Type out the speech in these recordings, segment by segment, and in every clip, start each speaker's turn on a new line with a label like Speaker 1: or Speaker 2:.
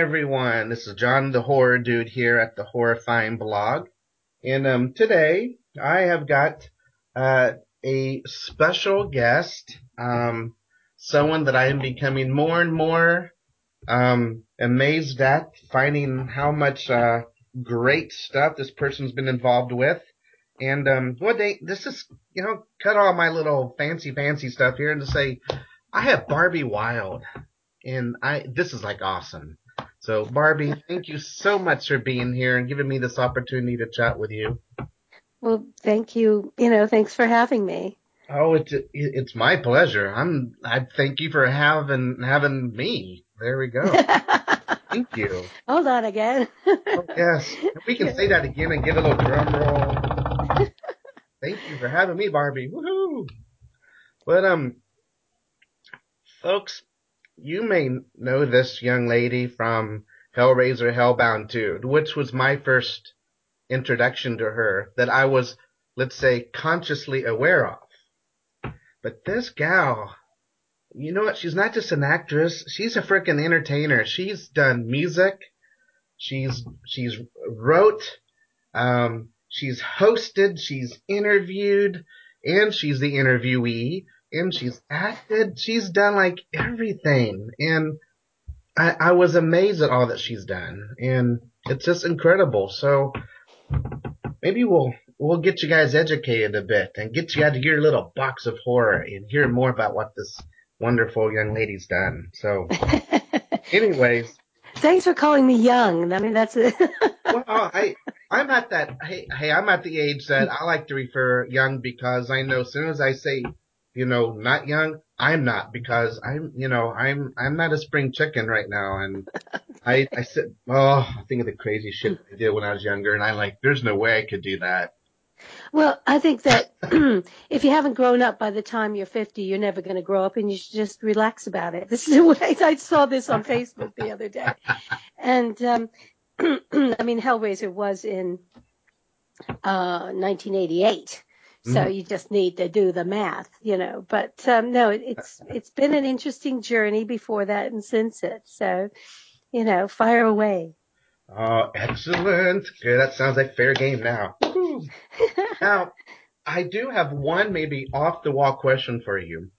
Speaker 1: everyone. This is John the Horror Dude here at the Horrorfying Blog. And um, today I have got uh, a special guest, um, someone that I am becoming more and more um, amazed at, finding how much uh, great stuff this person's been involved with. And um, one day, this is, you know, cut all my little fancy, fancy stuff here and to say, I have Barbie Wilde, and I this is like awesome. So Barbie, thank you so much for being here and giving me this opportunity to chat with you.
Speaker 2: Well, thank you. You know, thanks for having me.
Speaker 1: Oh, it's it's my pleasure. I'm I thank you for having having me. There we go. thank you.
Speaker 2: Hold on again.
Speaker 1: oh, yes, we can say that again and get a little drum roll. thank you for having me, Barbie. Woohoo! But um, Folks, you may know this young lady from Hellraiser Hellbound 2, which was my first introduction to her that I was, let's say, consciously aware of. But this gal, you know what? She's not just an actress. She's a freaking entertainer. She's done music. She's, she's wrote, um, she's hosted, she's interviewed, and she's the interviewee and she's acted. She's done like everything. And I, I was amazed at all that she's done. And it's just incredible. So maybe we'll, we'll get you guys educated a bit and get you out of your little box of horror and hear more about what this wonderful young lady's done. So anyways.
Speaker 2: Thanks for calling me young. I mean, that's it.
Speaker 1: well, I, I'm at that, hey, hey, I'm at the age that I like to refer young because I know as soon as I say you know, not young. I'm not because I'm, you know, I'm, I'm not a spring chicken right now. And I, I said, oh, I think of the crazy shit I did when I was younger. And I like, there's no way I could do that.
Speaker 2: Well, I think that if you haven't grown up by the time you're 50, you're never going to grow up and you should just relax about it. This is the way I saw this on Facebook the other day. And, um, I mean, Hellraiser was in, uh, 1988. So mm-hmm. you just need to do the math, you know. But um, no, it, it's it's been an interesting journey before that and since it. So, you know, fire away.
Speaker 1: Oh, excellent. Okay, that sounds like fair game now. now, I do have one maybe off the wall question for you.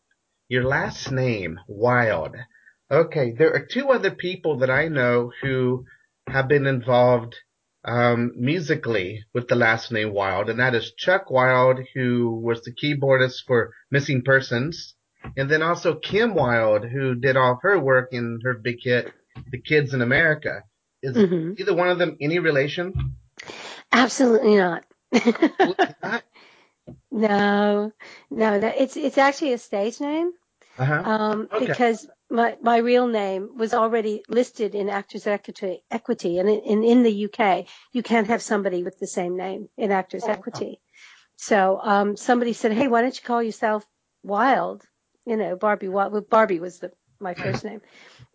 Speaker 1: Your last name, Wilde. Okay, there are two other people that I know who have been involved um, musically with the last name Wild, and that is Chuck Wild, who was the keyboardist for Missing Persons, and then also Kim Wilde, who did all her work in her big hit, The Kids in America. Is mm-hmm. either one of them any relation?
Speaker 2: Absolutely not. no, no, that, it's it's actually a stage name. Uh-huh. Um, okay. because my my real name was already listed in Actors Equity, Equity, and in, in the UK, you can't have somebody with the same name in Actors oh, Equity. So um, somebody said, "Hey, why don't you call yourself Wilde?" You know, Barbie Wilde. Well, Barbie was the my first name,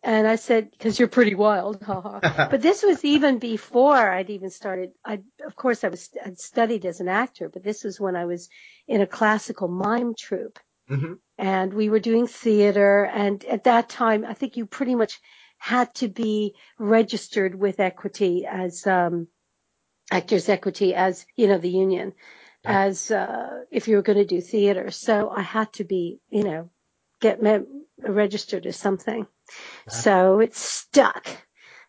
Speaker 2: and I said, "Because you're pretty wild." but this was even before I'd even started. I, of course, I was I'd studied as an actor, but this was when I was in a classical mime troupe Mm-hmm. And we were doing theater. And at that time, I think you pretty much had to be registered with equity as, um, actors equity as, you know, the union as, uh, if you were going to do theater. So I had to be, you know, get me- registered as something. So it stuck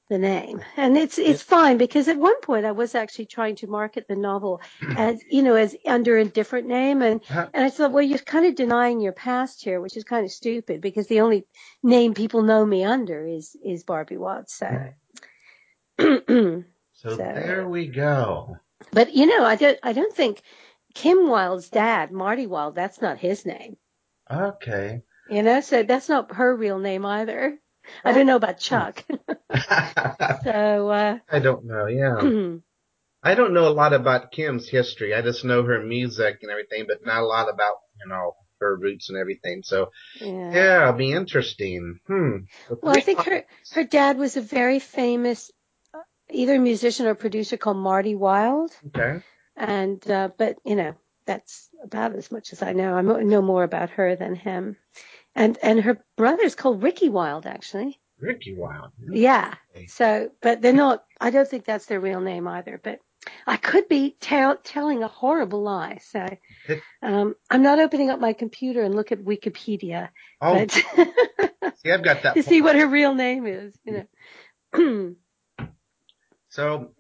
Speaker 2: the name. And it's it's fine because at one point I was actually trying to market the novel as you know as under a different name and uh-huh. and I thought well you're kind of denying your past here which is kind of stupid because the only name people know me under is is Barbie Watts so
Speaker 1: so, so there we go.
Speaker 2: But you know I don't I don't think Kim Wilde's dad Marty Wilde that's not his name.
Speaker 1: Okay.
Speaker 2: You know so that's not her real name either. I don't know about Chuck. so uh,
Speaker 1: I don't know. Yeah. I don't know a lot about Kim's history. I just know her music and everything, but not a lot about you know her roots and everything. So yeah, yeah it'll be interesting. Hmm.
Speaker 2: Well, I think her her dad was a very famous uh, either musician or producer called Marty Wilde.
Speaker 1: Okay.
Speaker 2: And uh, but you know that's about as much as I know. I know more about her than him and and her brother's called Ricky Wilde actually.
Speaker 1: Ricky Wilde.
Speaker 2: Yeah. So, but they're not. I don't think that's their real name either. But I could be tell, telling a horrible lie. So, um, I'm not opening up my computer and look at Wikipedia. Oh. But
Speaker 1: see, I've got that.
Speaker 2: to see what her real name is, you know.
Speaker 1: so,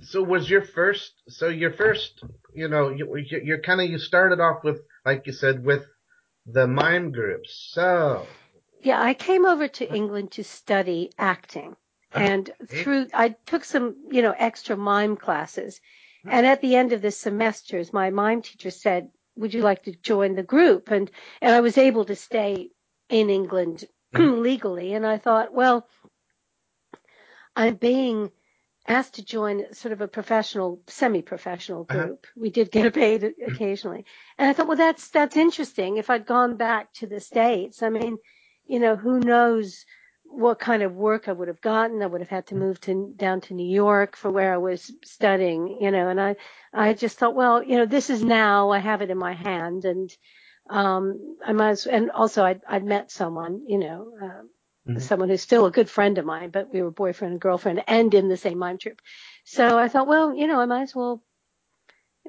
Speaker 1: so was your first? So your first, you know, you, you're kind of you started off with, like you said, with the mime groups. So
Speaker 2: yeah, I came over to England to study acting. Uh-huh. And through, I took some, you know, extra mime classes. Hmm. And at the end of the semesters, my mime teacher said, would you like to join the group? And, and I was able to stay in England hmm. legally. And I thought, well, I'm being asked to join sort of a professional, semi-professional uh-huh. group. Uh-huh. We did get paid occasionally. And I thought, well, that's, that's interesting. If I'd gone back to the States, I mean, you know, who knows what kind of work I would have gotten. I would have had to move to down to New York for where I was studying, you know, and I, I just thought, well, you know, this is now, I have it in my hand and, um, I might as, and also I'd, I'd met someone, you know, uh, mm-hmm. someone who's still a good friend of mine, but we were boyfriend and girlfriend and in the same mime troupe. So I thought, well, you know, I might as well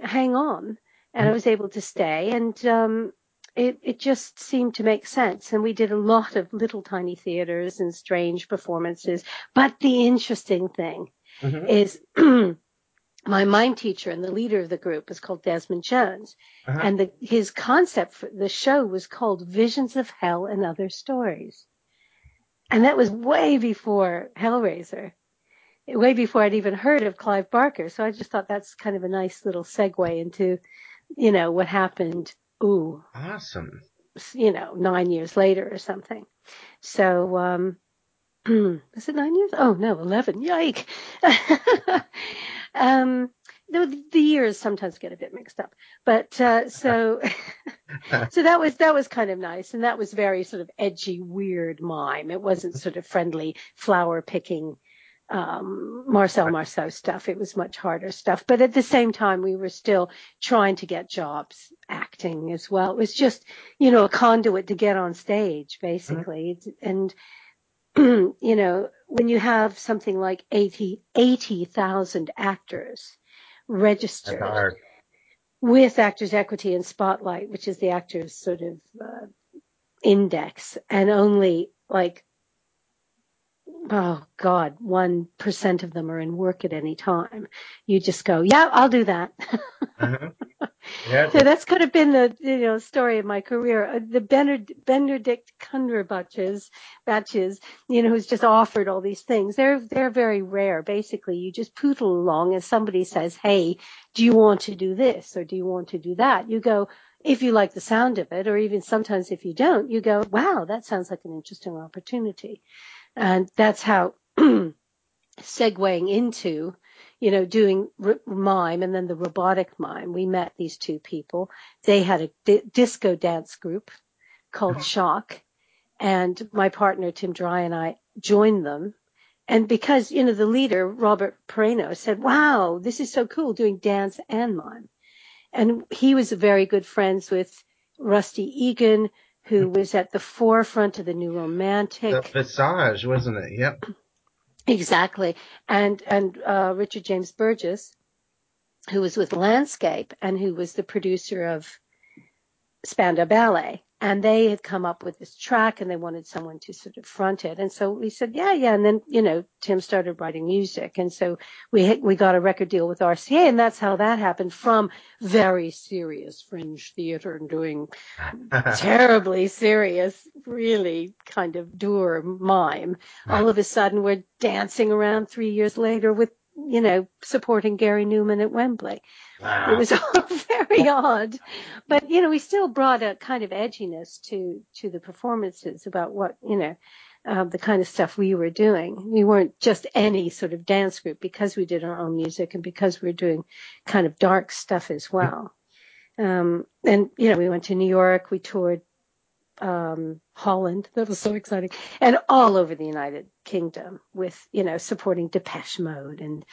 Speaker 2: hang on. And I mm-hmm. was able to stay and, um, it, it just seemed to make sense. And we did a lot of little tiny theaters and strange performances. But the interesting thing mm-hmm. is my mime teacher and the leader of the group is called Desmond Jones. Uh-huh. And the, his concept for the show was called Visions of Hell and Other Stories. And that was way before Hellraiser, way before I'd even heard of Clive Barker. So I just thought that's kind of a nice little segue into, you know, what happened Ooh.
Speaker 1: Awesome.
Speaker 2: You know, nine years later or something. So, um, is it nine years? Oh no, 11. Yike. um, the, the years sometimes get a bit mixed up, but, uh, so, so that was, that was kind of nice. And that was very sort of edgy, weird mime. It wasn't sort of friendly flower picking, um, Marcel Marceau stuff. It was much harder stuff. But at the same time, we were still trying to get jobs acting as well. It was just, you know, a conduit to get on stage, basically. Mm-hmm. And, you know, when you have something like 80, 80,000 actors registered with Actors Equity and Spotlight, which is the actors sort of, uh, index and only like oh God, one percent of them are in work at any time. You just go, yeah, I'll do that. uh-huh. yeah. So that's kind of been the you know story of my career. Uh, the Benedict, Benedict Cumberbatches batches, you know, who's just offered all these things. They're they're very rare. Basically, you just poodle along, and somebody says, "Hey, do you want to do this or do you want to do that?" You go. If you like the sound of it, or even sometimes if you don't, you go, wow, that sounds like an interesting opportunity. And that's how segueing into, you know, doing r- mime and then the robotic mime. We met these two people. They had a di- disco dance group called uh-huh. Shock and my partner Tim Dry and I joined them. And because, you know, the leader, Robert Pereno said, wow, this is so cool doing dance and mime. And he was very good friends with Rusty Egan, who was at the forefront of the new romantic.
Speaker 1: The Visage, wasn't it? Yep.
Speaker 2: Exactly. And, and, uh, Richard James Burgess, who was with Landscape and who was the producer of Spandau Ballet and they had come up with this track and they wanted someone to sort of front it. And so we said, yeah, yeah. And then, you know, Tim started writing music. And so we, we got a record deal with RCA and that's how that happened from very serious fringe theater and doing terribly serious, really kind of dour mime. All of a sudden we're dancing around three years later with you know, supporting Gary Numan at Wembley. Wow. It was all very odd, but you know, we still brought a kind of edginess to to the performances about what you know. Uh, the kind of stuff we were doing. We weren't just any sort of dance group because we did our own music and because we were doing kind of dark stuff as well. Um, and you know, we went to New York, we toured um, Holland. That was so exciting. And all over the United Kingdom with, you know, supporting Depeche Mode and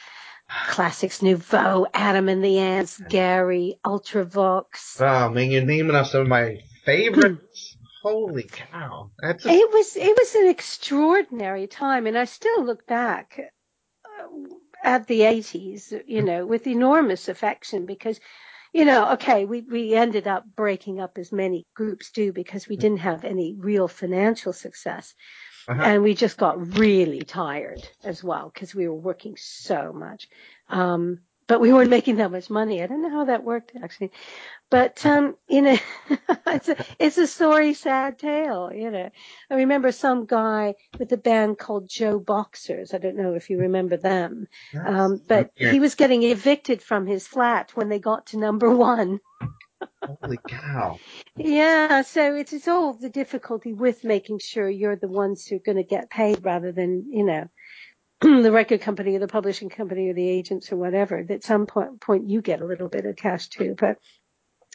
Speaker 2: Classix Nouveaux, Adam and the Ants, Gary, Ultravox.
Speaker 1: Oh, man, you're naming off some of my favorites. Holy cow!
Speaker 2: That's a- it was it was an extraordinary time, and I still look back uh, at the 80s, you know, with enormous affection because, you know, okay, we we ended up breaking up as many groups do because we didn't have any real financial success. Uh-huh. And we just got really tired as well because we were working so much. Um, but we weren't making that much money. I don't know how that worked actually, but um, you know, it's a it's a sorry, sad tale. You know, I remember some guy with a band called JoBoxers. I don't know if you remember them, um, but he was getting evicted from his flat when they got to number one.
Speaker 1: Holy cow!
Speaker 2: Yeah, so it's it's all the difficulty with making sure you're the ones who are going to get paid rather than you know the record company or the publishing company or the agents or whatever. At some point, point you get a little bit of cash too, but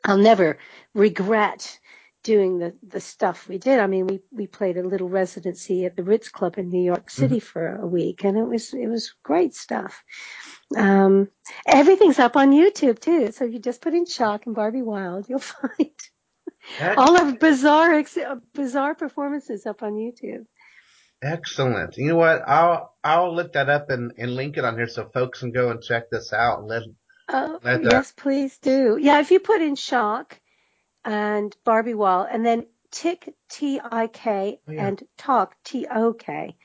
Speaker 2: I'll never regret doing the, the stuff we did. I mean, we, we played a little residency at the Ritz Club in New York City mm-hmm. for a week and it was, it was great stuff. Um, everything's up on YouTube too. So if you just put in Shock and Barbie Wilde, you'll find all of bizarre, bizarre performances up on YouTube.
Speaker 1: Excellent. You know what? I'll I'll look that up and, and link it on here so folks can go and check this out. And let,
Speaker 2: uh, let yes, please do. Yeah, if you put in shock and Barbie Wall and then tick T I K oh, yeah. and talk T O K,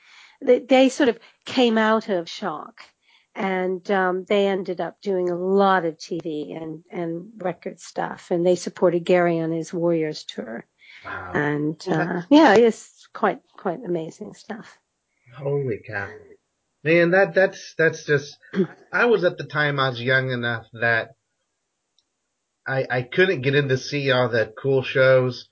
Speaker 2: they, they sort of came out of shock and um, they ended up doing a lot of TV and and record stuff, and they supported Gary on his Warriors tour. Wow. And uh, yeah, it's quite quite amazing stuff.
Speaker 1: Holy cow. Man, that that's that's just I was at the time I was young enough that I I couldn't get in to see all the cool shows,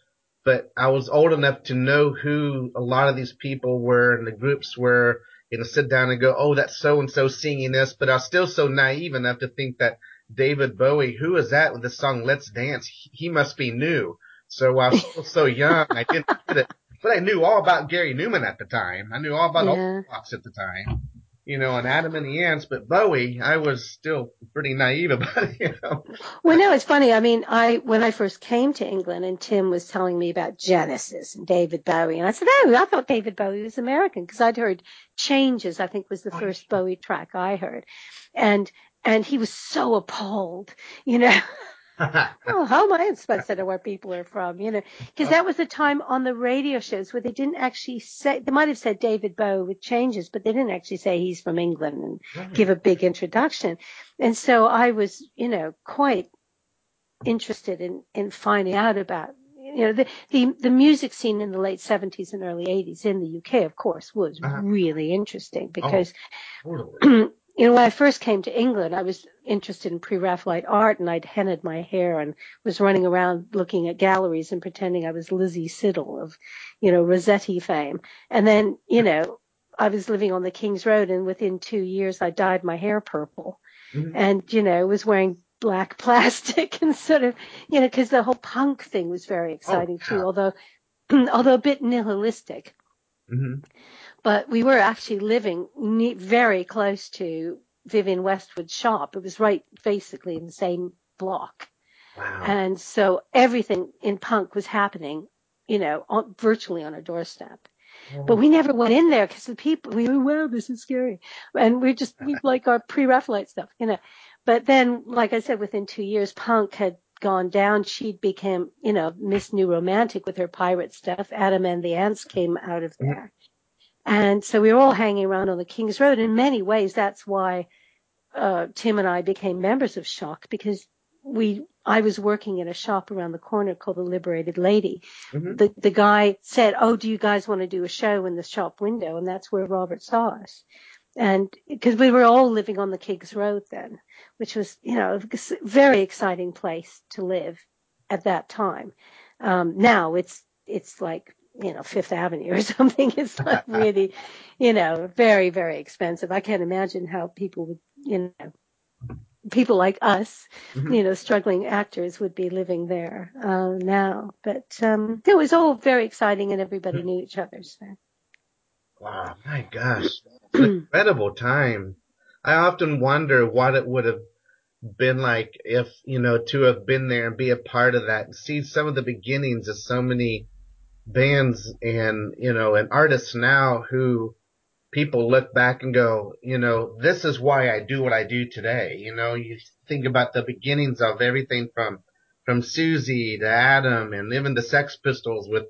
Speaker 1: but I was old enough to know who a lot of these people were and the groups were and to sit down and go, Oh, that's so and so singing this, but I was still so naive enough to think that David Bowie, who is that with the song Let's Dance? He must be new. So I was still so young, I didn't get it. But I knew all about Gary Numan at the time. I knew all about yeah. Ultravox at the time. You know, and Adam and the Ants, but Bowie, I was still pretty naive about it, you know.
Speaker 2: Well, no, it's funny. I mean, I, when I first came to England and Tim was telling me about Genesis and David Bowie, and I said, oh, I thought David Bowie was American because I'd heard Changes, I think was the first Bowie track I heard. And, and he was so appalled, you know. oh, how am I supposed to know where people are from? You know, because that was the time on the radio shows where they didn't actually say, they might have said David Bowie with changes, but they didn't actually say he's from England and right. give a big introduction. And so I was, you know, quite interested in, in finding out about, you know, the, the, the music scene in the late 70s and early 80s in the UK, of course, was uh-huh. really interesting because oh, totally. you know, when I first came to England, I was interested in pre-Raphaelite art and I'd hennaed my hair and was running around looking at galleries and pretending I was Lizzie Siddal of, you know, Rossetti fame. And then, you know, I was living on the King's Road and within two years I dyed my hair purple mm-hmm. and, you know, was wearing black plastic and sort of, you know, cause the whole punk thing was very exciting oh, too, although, although a bit nihilistic. Mm-hmm but we were actually living very close to Vivienne Westwood's shop. It was right basically in the same block. Wow. And so everything in punk was happening, you know, on, virtually on our doorstep. Oh. But we never went in there because the people, we were, wow, this is scary. And we just, we like our pre-Raphaelite stuff, you know. But then, like I said, within two years, punk had gone down. She became, you know, Miss New Romantic with her pirate stuff. Adam and the Ants came out of mm-hmm. there. And so we were all hanging around on the King's Road. In many ways, that's why uh, Tim and I became members of Shock because we I was working in a shop around the corner called the Liberated Lady. Mm-hmm. The the guy said, "Oh, do you guys want to do a show in the shop window?" And that's where Robert saw us. And because we were all living on the King's Road then, which was, you know, a very exciting place to live at that time. Um, now it's, it's like you know, Fifth Avenue or something. It's like really, you know, very, very expensive. I can't imagine how people would, you know, people like us, mm-hmm. you know, struggling actors would be living there uh, now. But um, it was all very exciting and everybody knew each other. So.
Speaker 1: Wow, my gosh, incredible time. I often wonder what it would have been like if, you know, to have been there and be a part of that and see some of the beginnings of so many bands and, you know, and artists now who people look back and go, you know, this is why I do what I do today. You know, you think about the beginnings of everything from, from Siouxsie to Adam and even the Sex Pistols with,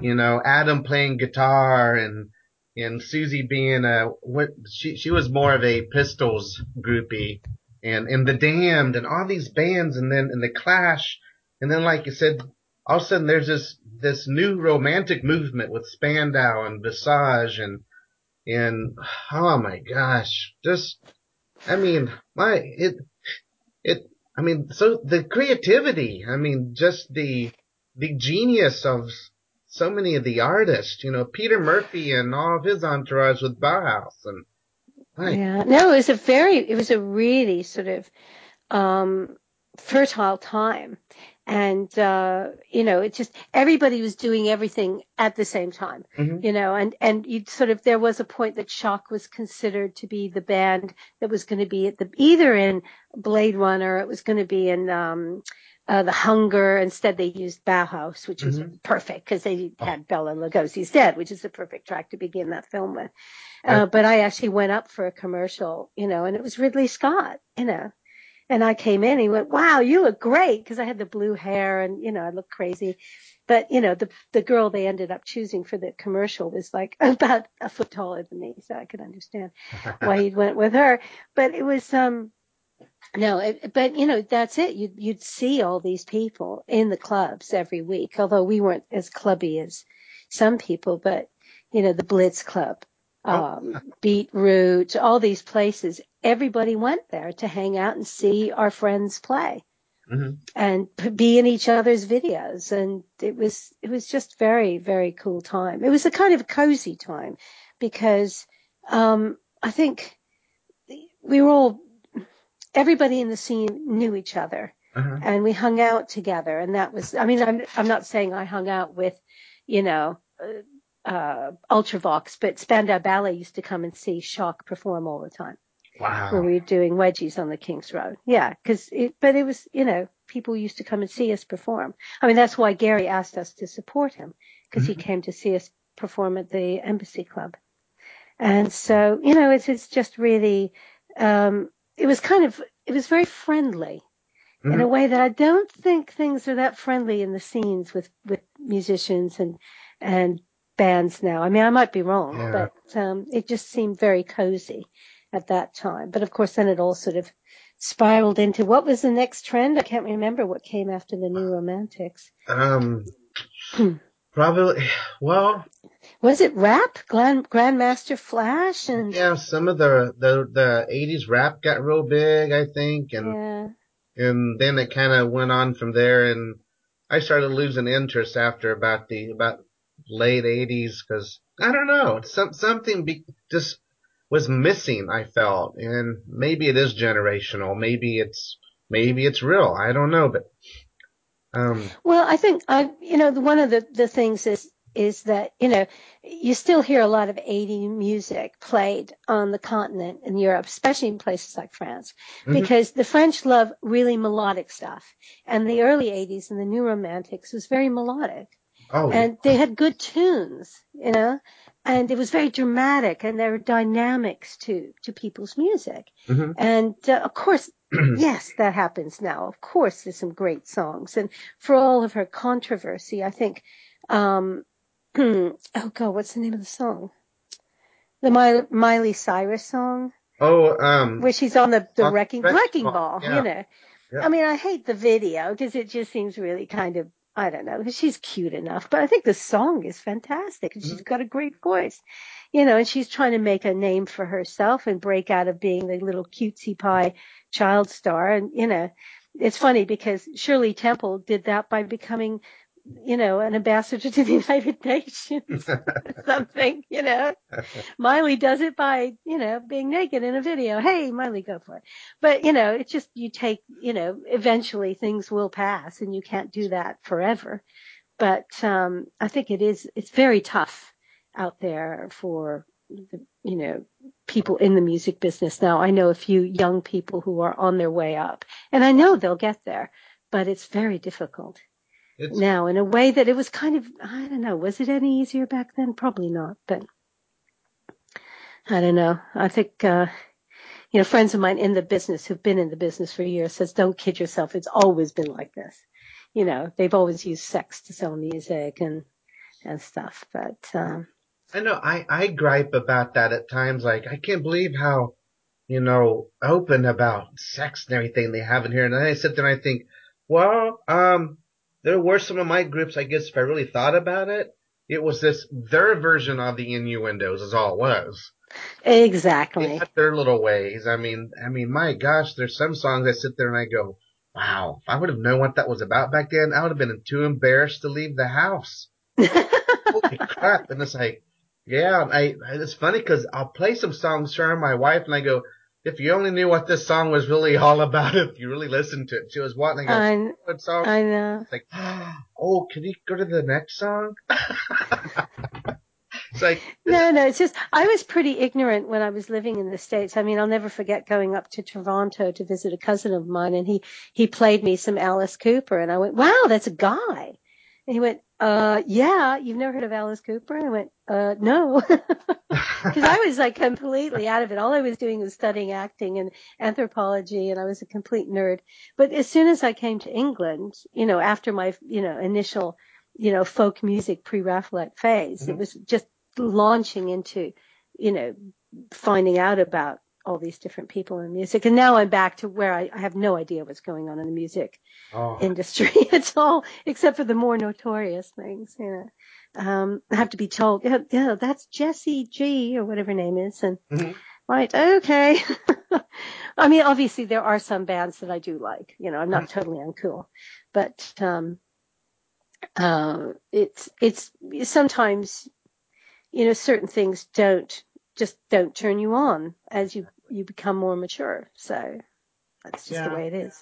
Speaker 1: you know, Adam playing guitar and, and Siouxsie being a, what, she, she was more of a Pistols groupie and, and the Damned and all these bands and then, and the Clash. And then, like you said, all of a sudden there's this, this new romantic movement with Spandau and Visage and, and oh my gosh, just, I mean, my, it, it, I mean, so the creativity, I mean, just the, the genius of so many of the artists, you know, Peter Murphy and all of his entourage with Bauhaus and,
Speaker 2: yeah, no, it was a very, it was a really sort of, um, fertile time and uh, you know it just everybody was doing everything at the same time mm-hmm. you know and and you sort of there was a point that shock was considered to be the band that was going to be at the either in blade runner it was going to be in um uh, the hunger instead they used bauhaus which was mm-hmm. perfect because they had bela lugosi's dead which is the perfect track to begin that film with uh, but i actually went up for a commercial you know and it was ridley scott you know and I came in, he went, wow, you look great. Cause I had the blue hair and, you know, I looked crazy. But, you know, the, the girl they ended up choosing for the commercial was like about a foot taller than me. So I could understand why he went with her. But it was, um, no, it, but you know, that's it. You'd, you'd see all these people in the clubs every week, although we weren't as clubby as some people, but you know, the Blitz Club, Oh. um, Beat Route, all these places. Everybody went there to hang out and see our friends play mm-hmm. and be in each other's videos. And it was, it was just very, very cool time. It was a kind of cozy time because, um, I think we were all, everybody in the scene knew each other. Uh-huh. And we hung out together, and that was. I mean, I'm I'm not saying I hung out with, you know, uh, uh, Ultravox, but Spandau Ballet used to come and see Shock perform all the time.
Speaker 1: Wow.
Speaker 2: When we were doing wedgies on the King's Road. Yeah, cause it, but it was, you know, people used to come and see us perform. I mean, that's why Gary asked us to support him because mm-hmm. he came to see us perform at the Embassy Club. And so, you know, it's, it's just really, um, it was kind of, it was very friendly mm-hmm. in a way that I don't think things are that friendly in the scenes with, with musicians and, and bands now. I mean, I might be wrong, yeah. but um, it just seemed very cozy at that time. But of course, then it all sort of spiraled into what was the next trend? I can't remember what came after the New Romantics.
Speaker 1: Um, probably. Well,
Speaker 2: was it rap? Grand, Grandmaster Flash and
Speaker 1: yeah, some of the the the '80s rap got real big, I think, and yeah. and then it kind of went on from there, and I started losing interest after about the about late 80s because I don't know, some, something be, just was missing, I felt. And maybe it is generational. Maybe it's, maybe it's real. I don't know, but, um,
Speaker 2: well, I think I, you know, one of the, the things is, is that, you know, you still hear a lot of 80 music played on the continent in Europe, especially in places like France, mm-hmm. because the French love really melodic stuff. And the early 80s and the new romantics was very melodic. Oh. And they had good tunes, you know, and it was very dramatic and there were dynamics to, to people's music. Mm-hmm. And uh, of course, yes, that happens now. Of course, there's some great songs. And for all of her controversy, I think, um, oh God, what's the name of the song? The Miley, Miley Cyrus song.
Speaker 1: Oh, um,
Speaker 2: where she's on the, the wrecking, wrecking ball, yeah. you know. Yeah. I mean, I hate the video because it just seems really kind of I don't know. She's cute enough, but I think the song is fantastic and she's mm-hmm. got a great voice, you know, and she's trying to make a name for herself and break out of being the little cutesy pie child star. And, you know, it's funny because Shirley Temple did that by becoming you know, an ambassador to the United Nations something, you know. Miley does it by, you know, being naked in a video. Hey, Miley, go for it. But, you know, it's just you take, you know, eventually things will pass and you can't do that forever. But um I think it is it's very tough out there for the, you know, people in the music business now. I know a few young people who are on their way up and I know they'll get there, but it's very difficult it's, now in a way that it was kind of, I don't know, was it any easier back then? Probably not, but I don't know. I think, uh, you know, friends of mine in the business who've been in the business for years says, don't kid yourself. It's always been like this. You know, they've always used sex to sell music and, and stuff, but, um,
Speaker 1: I know I, I gripe about that at times. Like, I can't believe how, you know, open about sex and everything they have in here. And then I sit there and I think, well, um, there were some of my groups, I guess, if I really thought about it, it was this, their version of the innuendos is all it was.
Speaker 2: Exactly.
Speaker 1: their little ways. I mean, I mean, my gosh, there's some songs I sit there and I go, wow, if I would have known what that was about back then, I would have been too embarrassed to leave the house. Holy crap. And it's like, yeah, I, it's funny because I'll play some songs for my wife and I go, if you only knew what this song was really all about, if you really listened to it, she was wanting to go,
Speaker 2: I, what song? I know.
Speaker 1: It's like, oh, can you go to the next song? it's like,
Speaker 2: no, no, it's just, I was pretty ignorant when I was living in the States. I mean, I'll never forget going up to Toronto to visit a cousin of mine and he, he played me some Alice Cooper and I went, wow, that's a guy. And he went, uh, yeah, you've never heard of Alice Cooper? I went, uh, no. Cause I was like completely out of it. All I was doing was studying acting and anthropology and I was a complete nerd. But as soon as I came to England, you know, after my, you know, initial, you know, folk music pre-Raphaelite phase, mm-hmm. it was just launching into, you know, finding out about all these different people in music. And now I'm back to where I, I have no idea what's going on in the music oh. industry. it's all except for the more notorious things, you know. Um, I have to be told, yeah, yeah, that's Jessie G or whatever her name is. And mm-hmm. right, okay. I mean, obviously there are some bands that I do like, you know, I'm not totally uncool, but, um, uh, it's, it's sometimes, you know, certain things don't just don't turn you on as you you become more mature. So that's just yeah. the way it is.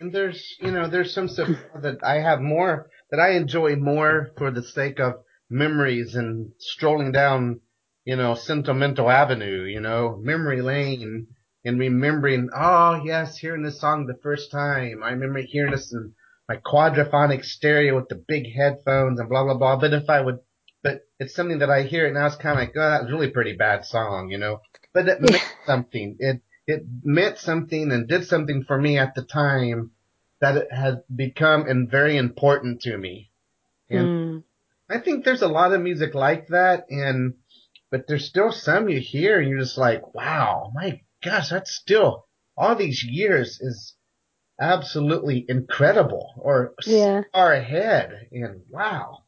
Speaker 1: And there's you know there's some stuff that I have more that I enjoy more for the sake of memories and strolling down you know sentimental avenue you know memory lane and remembering oh yes hearing this song the first time I remember hearing this in my quadraphonic stereo with the big headphones and blah blah blah. But if I would but it's something that I hear and now it's kind of like, oh, that was really pretty bad song, you know. But it meant something. It it meant something and did something for me at the time that it has become and very important to me. And mm. I think there's a lot of music like that, and but there's still some you hear and you're just like, wow, my gosh, that's still all these years is absolutely incredible or yeah. far ahead, and wow.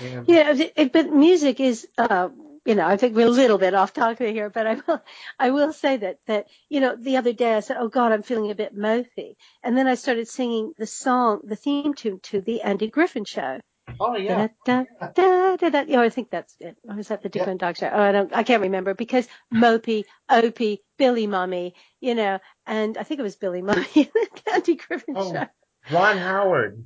Speaker 2: Yeah, yeah it, but music is, uh, you know, I think we're a little bit off topic here, but I will, I will say that, that, you know, the other day I said, oh God, I'm feeling a bit mopey. And then I started singing the song, the theme tune to the Andy Griffith show.
Speaker 1: Oh yeah.
Speaker 2: Da, da, da, da, I think that's it. Or was that the different yeah. dog show? Oh, I don't, I can't remember because Mopey, Opie, Billy Mumy, you know, and I think it was Billy Mumy in the Andy Griffith oh, show.
Speaker 1: Ron Howard.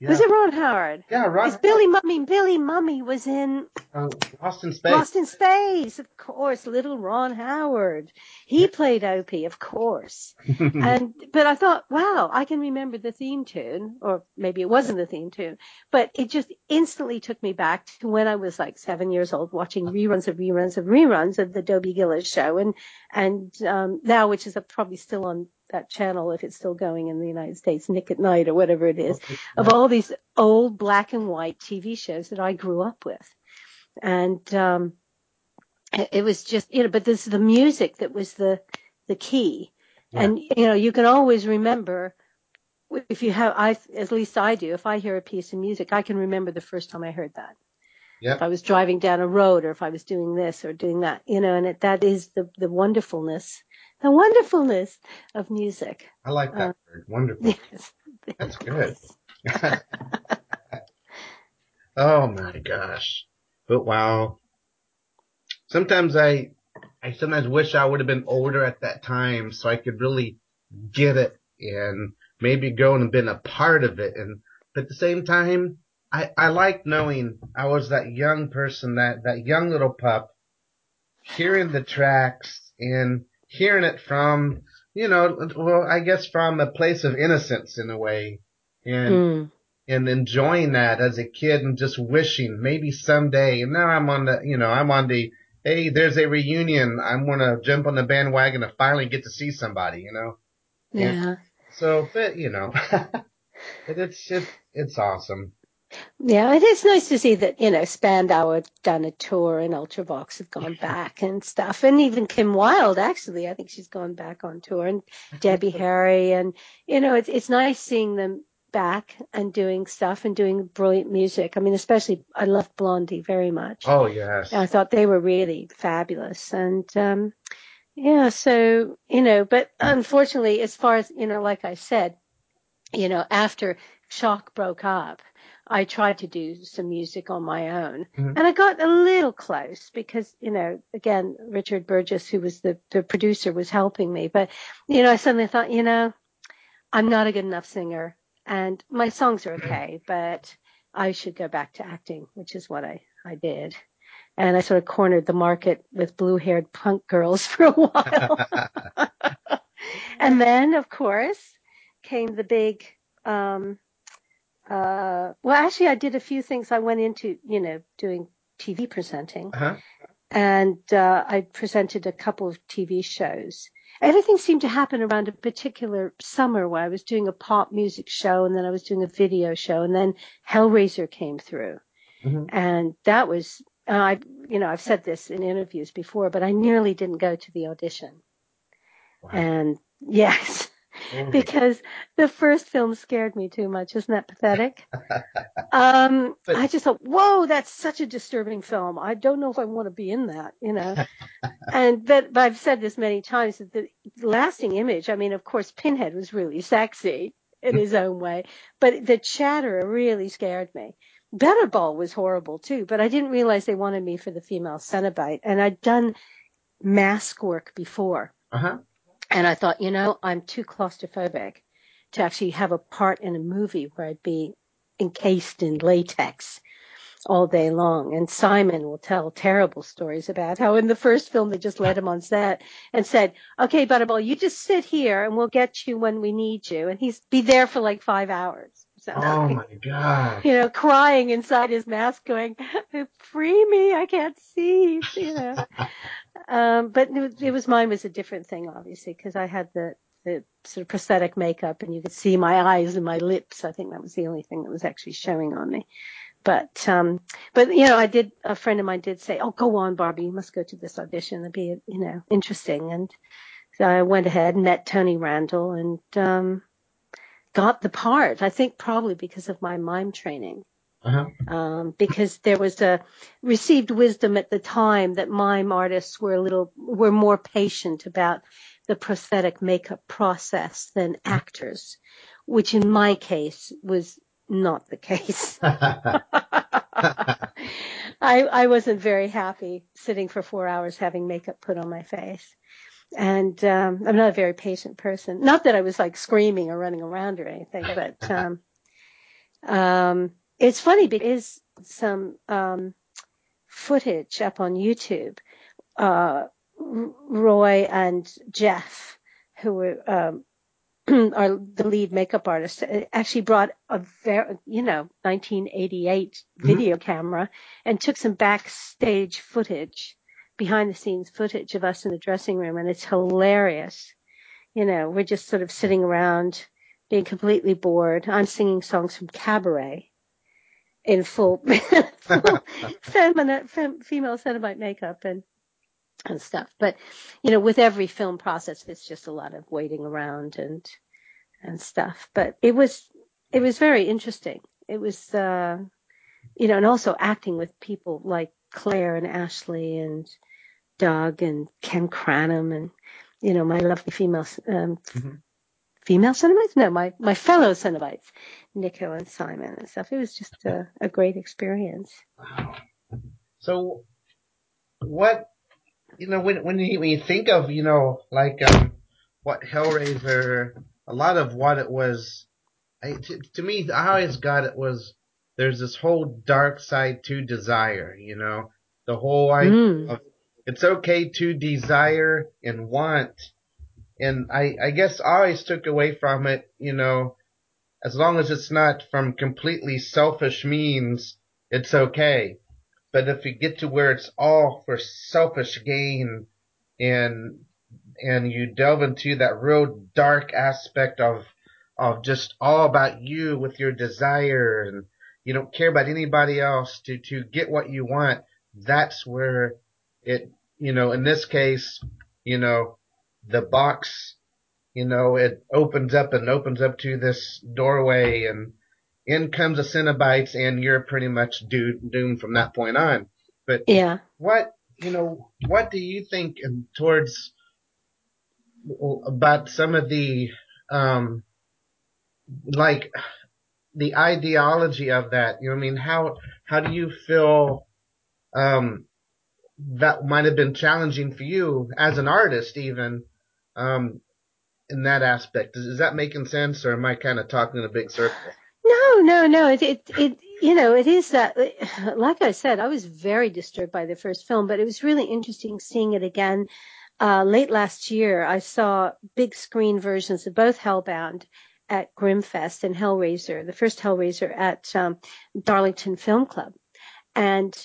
Speaker 2: Yeah. Was it Ron Howard?
Speaker 1: Yeah, Ron.
Speaker 2: Because Billy Mumy, Billy Mumy was in
Speaker 1: uh, Lost in Space.
Speaker 2: Lost in Space, of course. Little Ron Howard. He played Opie, of course. and but I thought, wow, I can remember the theme tune, or maybe it wasn't the theme tune, but it just instantly took me back to when I was like seven years old, watching reruns of reruns of reruns of the Dobie Gillis show, and and um, now, which is probably still on that channel if it's still going in the United States, Nick at Nite or whatever it is, okay. of all these old black and white TV shows that I grew up with. And um it was just you know, but this is the music that was the the key. Yeah. And you know, you can always remember if you have I at least I do, if I hear a piece of music, I can remember the first time I heard that.
Speaker 1: Yeah.
Speaker 2: If I was driving down a road or if I was doing this or doing that, you know, and it, that is the, the wonderfulness the wonderfulness of music.
Speaker 1: I like that uh, word. Wonderful. Yes. That's good. oh my gosh. But wow. Sometimes I, I sometimes wish I would have been older at that time so I could really get it and maybe go and been a part of it. And, but at the same time, I, I like knowing I was that young person, that, that young little pup, hearing the tracks and hearing it from, you know, well, I guess from a place of innocence in a way. And, mm. and enjoying that as a kid and just wishing maybe someday. And now I'm on the, you know, I'm on the, hey, there's a reunion. I'm going to jump on the bandwagon to finally get to see somebody, you know?
Speaker 2: Yeah. And
Speaker 1: so, but, you know, it's, it, it's awesome.
Speaker 2: Yeah, it is nice to see that, you know, Spandau had done a tour and Ultravox have gone back and stuff. And even Kim Wilde, actually, I think she's gone back on tour and Debbie Harry. And, you know, it's, it's nice seeing them back and doing stuff and doing brilliant music. I mean, especially I love Blondie very much.
Speaker 1: Oh yes.
Speaker 2: I thought they were really fabulous. And um yeah, so, you know, but unfortunately as far as, you know, like I said, you know, after Shock broke up, I tried to do some music on my own mm-hmm. and I got a little close because, you know, again, Richard Burgess, who was the, the producer was helping me, but, you know, I suddenly thought, you know, I'm not a good enough singer and my songs are okay, but I should go back to acting, which is what I, I did. And I sort of cornered the market with blue haired punk girls for a while. and then, of course, came the big, um, uh, well, actually, I did a few things. I went into, you know, doing TV presenting. Uh-huh. And uh, I presented a couple of TV shows everything seemed to happen around a particular summer where I was doing a pop music show and then I was doing a video show and then Hellraiser came through. Mm-hmm. And that was, uh, I, you know, I've said this in interviews before, but I nearly didn't go to the audition. Wow. And yes, because the first film scared me too much. Isn't that pathetic? um, but, I just thought, whoa, that's such a disturbing film. I don't know if I want to be in that, you know. and but, but I've said this many times that the lasting image. I mean, of course, Pinhead was really sexy in his own way, but the chatter really scared me. Butterball was horrible too, but I didn't realize they wanted me for the female Cenobite, and I'd done mask work before. Uh-huh. And I thought, you know, I'm too claustrophobic to actually have a part in a movie where I'd be encased in latex all day long. And Simon will tell terrible stories about how in the first film they just let him on set and said, okay, Butterball, you just sit here and we'll get you when we need you. And he's be there for like five hours.
Speaker 1: Oh my God.
Speaker 2: You know, crying inside his mask going, free me. I can't see, you know. Um, but it was mine was a different thing, obviously, because I had the the sort of prosthetic makeup, and you could see my eyes and my lips. I think that was the only thing that was actually showing on me. But um, but you know, I did. A friend of mine did say, "Oh, go on, Barbie. You must go to this audition. It'll be you know interesting." And so I went ahead and met Tony Randel and um, got the part. I think probably because of my mime training. Uh-huh. Um, because there was a received wisdom at the time that mime artists were a little were more patient about the prosthetic makeup process than actors, which in my case was not the case. I I wasn't very happy sitting for four hours having makeup put on my face. And um, I'm not a very patient person. Not that I was like screaming or running around or anything, but um, um, it's funny because some um, footage up on YouTube. Uh, Roy and Jeff, who were um, are the lead makeup artists, uh, actually brought a very, you know, 1988 mm-hmm. video camera and took some backstage footage, behind the scenes footage of us in the dressing room, and it's hilarious. You know, we're just sort of sitting around being completely bored. I'm singing songs from Cabaret in full, full feminine, fem, female Cenobite makeup and and stuff. But you know, with every film process, it's just a lot of waiting around and and stuff. But it was it was very interesting. It was uh, you know, and also acting with people like Clare and Ashley and Doug and Ken Cranham and you know my lovely female um, mm-hmm female Cenobites? No, my, my fellow Cenobites, Nico and Simon and stuff. It was just a, a great experience. Wow.
Speaker 1: So, what, you know, when, when you, when you think of, you know, like, um, what Hellraiser, a lot of what it was, I, to, to me, I always got it was, there's this whole dark side to desire, you know, the whole idea mm. of, it's okay to desire and want and I, I guess I always took away from it, you know, as long as it's not from completely selfish means, it's okay. But if you get to where it's all for selfish gain and and you delve into that real dark aspect of of just all about you with your desire and you don't care about anybody else to to get what you want, that's where it you know, in this case, you know, the box, you know, it opens up and opens up to this doorway and in comes the Cenobites and you're pretty much doomed from that point on. But
Speaker 2: yeah,
Speaker 1: what, you know, what do you think towards about some of the, um, like the ideology of that? You know, I mean, how, how do you feel, um, that might have been challenging for you as an artist, even um, in that aspect. Is, is, that making sense, or am I kind of talking in a big circle?
Speaker 2: No, no, no. It, it, it, you know, it is that. Like I said, I was very disturbed by the first film, but it was really interesting seeing it again. Uh, late last year, I saw big screen versions of both Hellbound at Grimmfest and Hellraiser, the first Hellraiser at um, Darlington Film Club. And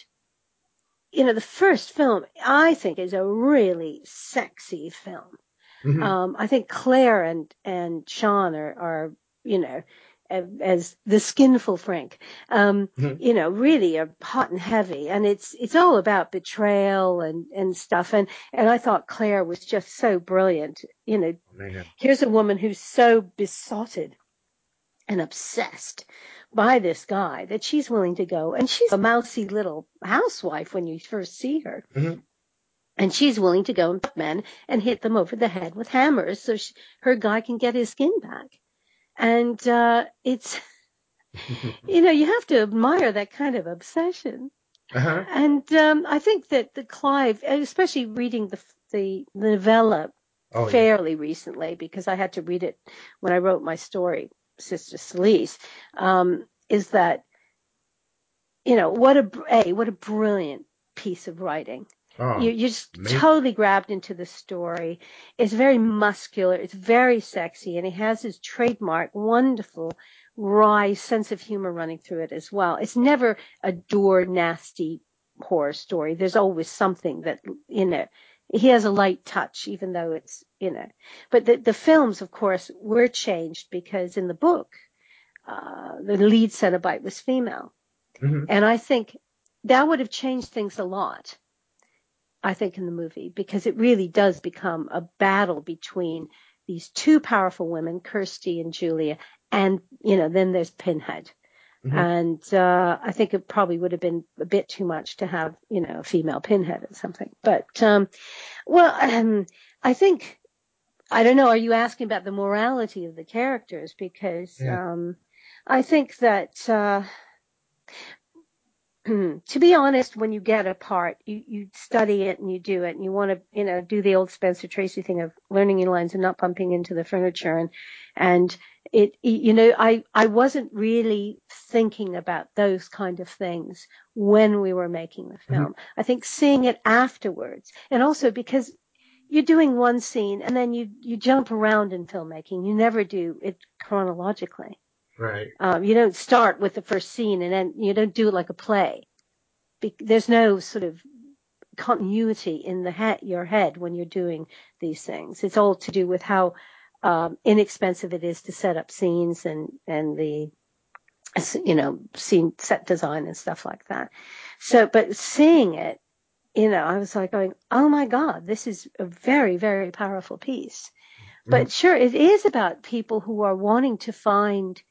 Speaker 2: you know, the first film I think is a really sexy film. Mm-hmm. Um, I think Clare and and Sean are, are you know, as the skinful Frank, um, mm-hmm. you know, really are hot and heavy, and it's it's all about betrayal and and stuff. And and I thought Clare was just so brilliant. You know, oh, here's a woman who's so besotted and obsessed by this guy that she's willing to go and she's a mousy little housewife when you first see her. Mm-hmm. And she's willing to go and men and hit them over the head with hammers so she, her guy can get his skin back. And, uh, it's, you know, you have to admire that kind of obsession. Uh-huh. And, um, I think that the Clive, especially reading the, the, the novella oh, fairly yeah. recently because I had to read it when I wrote my story Sister Cilice, um, is that you know what a a what a brilliant piece of writing. Oh, you, you're just amazing. totally grabbed into the story. It's very muscular. It's very sexy, and it has his trademark wonderful wry sense of humor running through it as well. It's never a door nasty horror story. There's always something that you know he has a light touch, even though it's, you know, but the, the films, of course, were changed because in the book, uh, the lead Cenobite was female. Mm-hmm. And I think that would have changed things a lot. I think in the movie because it really does become a battle between these two powerful women, Kirsty and Julia, and, you know, then there's Pinhead. Mm-hmm. And uh, I think it probably would have been a bit too much to have, you know, a female pinhead or something. But, um, well, um, I think, I don't know, are you asking about the morality of the characters? Because yeah. um, I think that uh, to be honest, when you get a part, you, you study it and you do it and you want to, you know, do the old Spencer Tracy thing of learning your lines and not bumping into the furniture. And, and it, you know, I, I wasn't really thinking about those kind of things when we were making the film. Mm-hmm. I think seeing it afterwards and also because you're doing one scene and then you, you jump around in filmmaking. You never do it chronologically.
Speaker 1: Right.
Speaker 2: Um, you don't start with the first scene and then you don't do it like a play. Be- there's no sort of continuity in the head, your head when you're doing these things. It's all to do with how um, inexpensive it is to set up scenes and and the you know scene set design and stuff like that. So, but seeing it, you know, I was like going, oh my god, this is a very very powerful piece. But mm-hmm. sure, it is about people who are wanting to find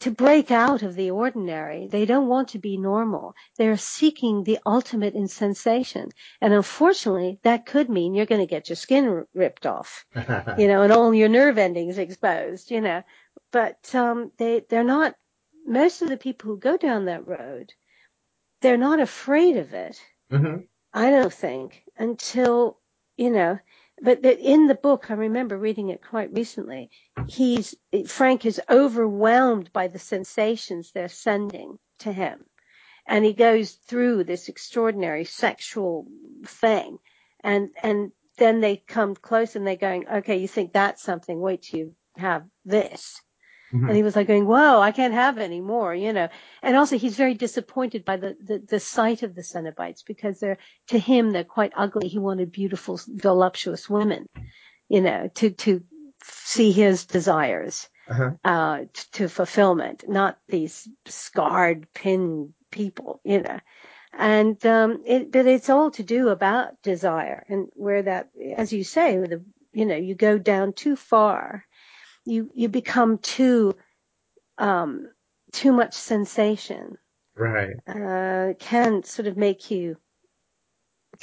Speaker 2: to break out of the ordinary. They don't want to be normal. They're seeking the ultimate in sensation. And unfortunately, that could mean you're going to get your skin ripped off, you know, and all your nerve endings exposed, you know. But um, they they're not. Most of the people who go down that road, they're not afraid of it. Mm-hmm. I don't think until you know but in the book, I remember reading it quite recently. He's Frank is overwhelmed by the sensations they're sending to him, and he goes through this extraordinary sexual thing, and and then they come close and they're going, okay, you think that's something? Wait till you have this, Mm-hmm. And he was like going, whoa, I can't have any more, you know. And also he's very disappointed by the, the, the sight of the Cenobites because they're, to him, they're quite ugly. He wanted beautiful, voluptuous women, you know, to, to see his desires, uh-huh. uh, to, to fulfillment, not these scarred, pinned people, you know. And, um, it, but it's all to do about desire and where that, as you say, the, you know, you go down too far, you, you become too, um, too much sensation.
Speaker 1: Right.
Speaker 2: Uh, can sort of make you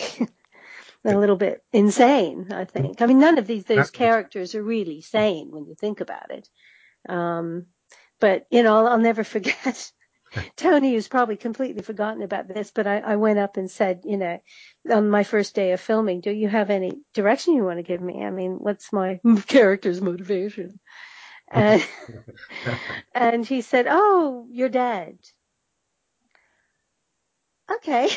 Speaker 2: a little bit insane, I think. I mean, none of these, those characters are really sane when you think about it. Um, but, you know, I'll, I'll never forget Tony has probably completely forgotten about this, but I, I went up and said, you know, on my first day of filming, do you have any direction you want to give me? I mean, what's my character's motivation? And, and he said, oh, you're dead. Okay.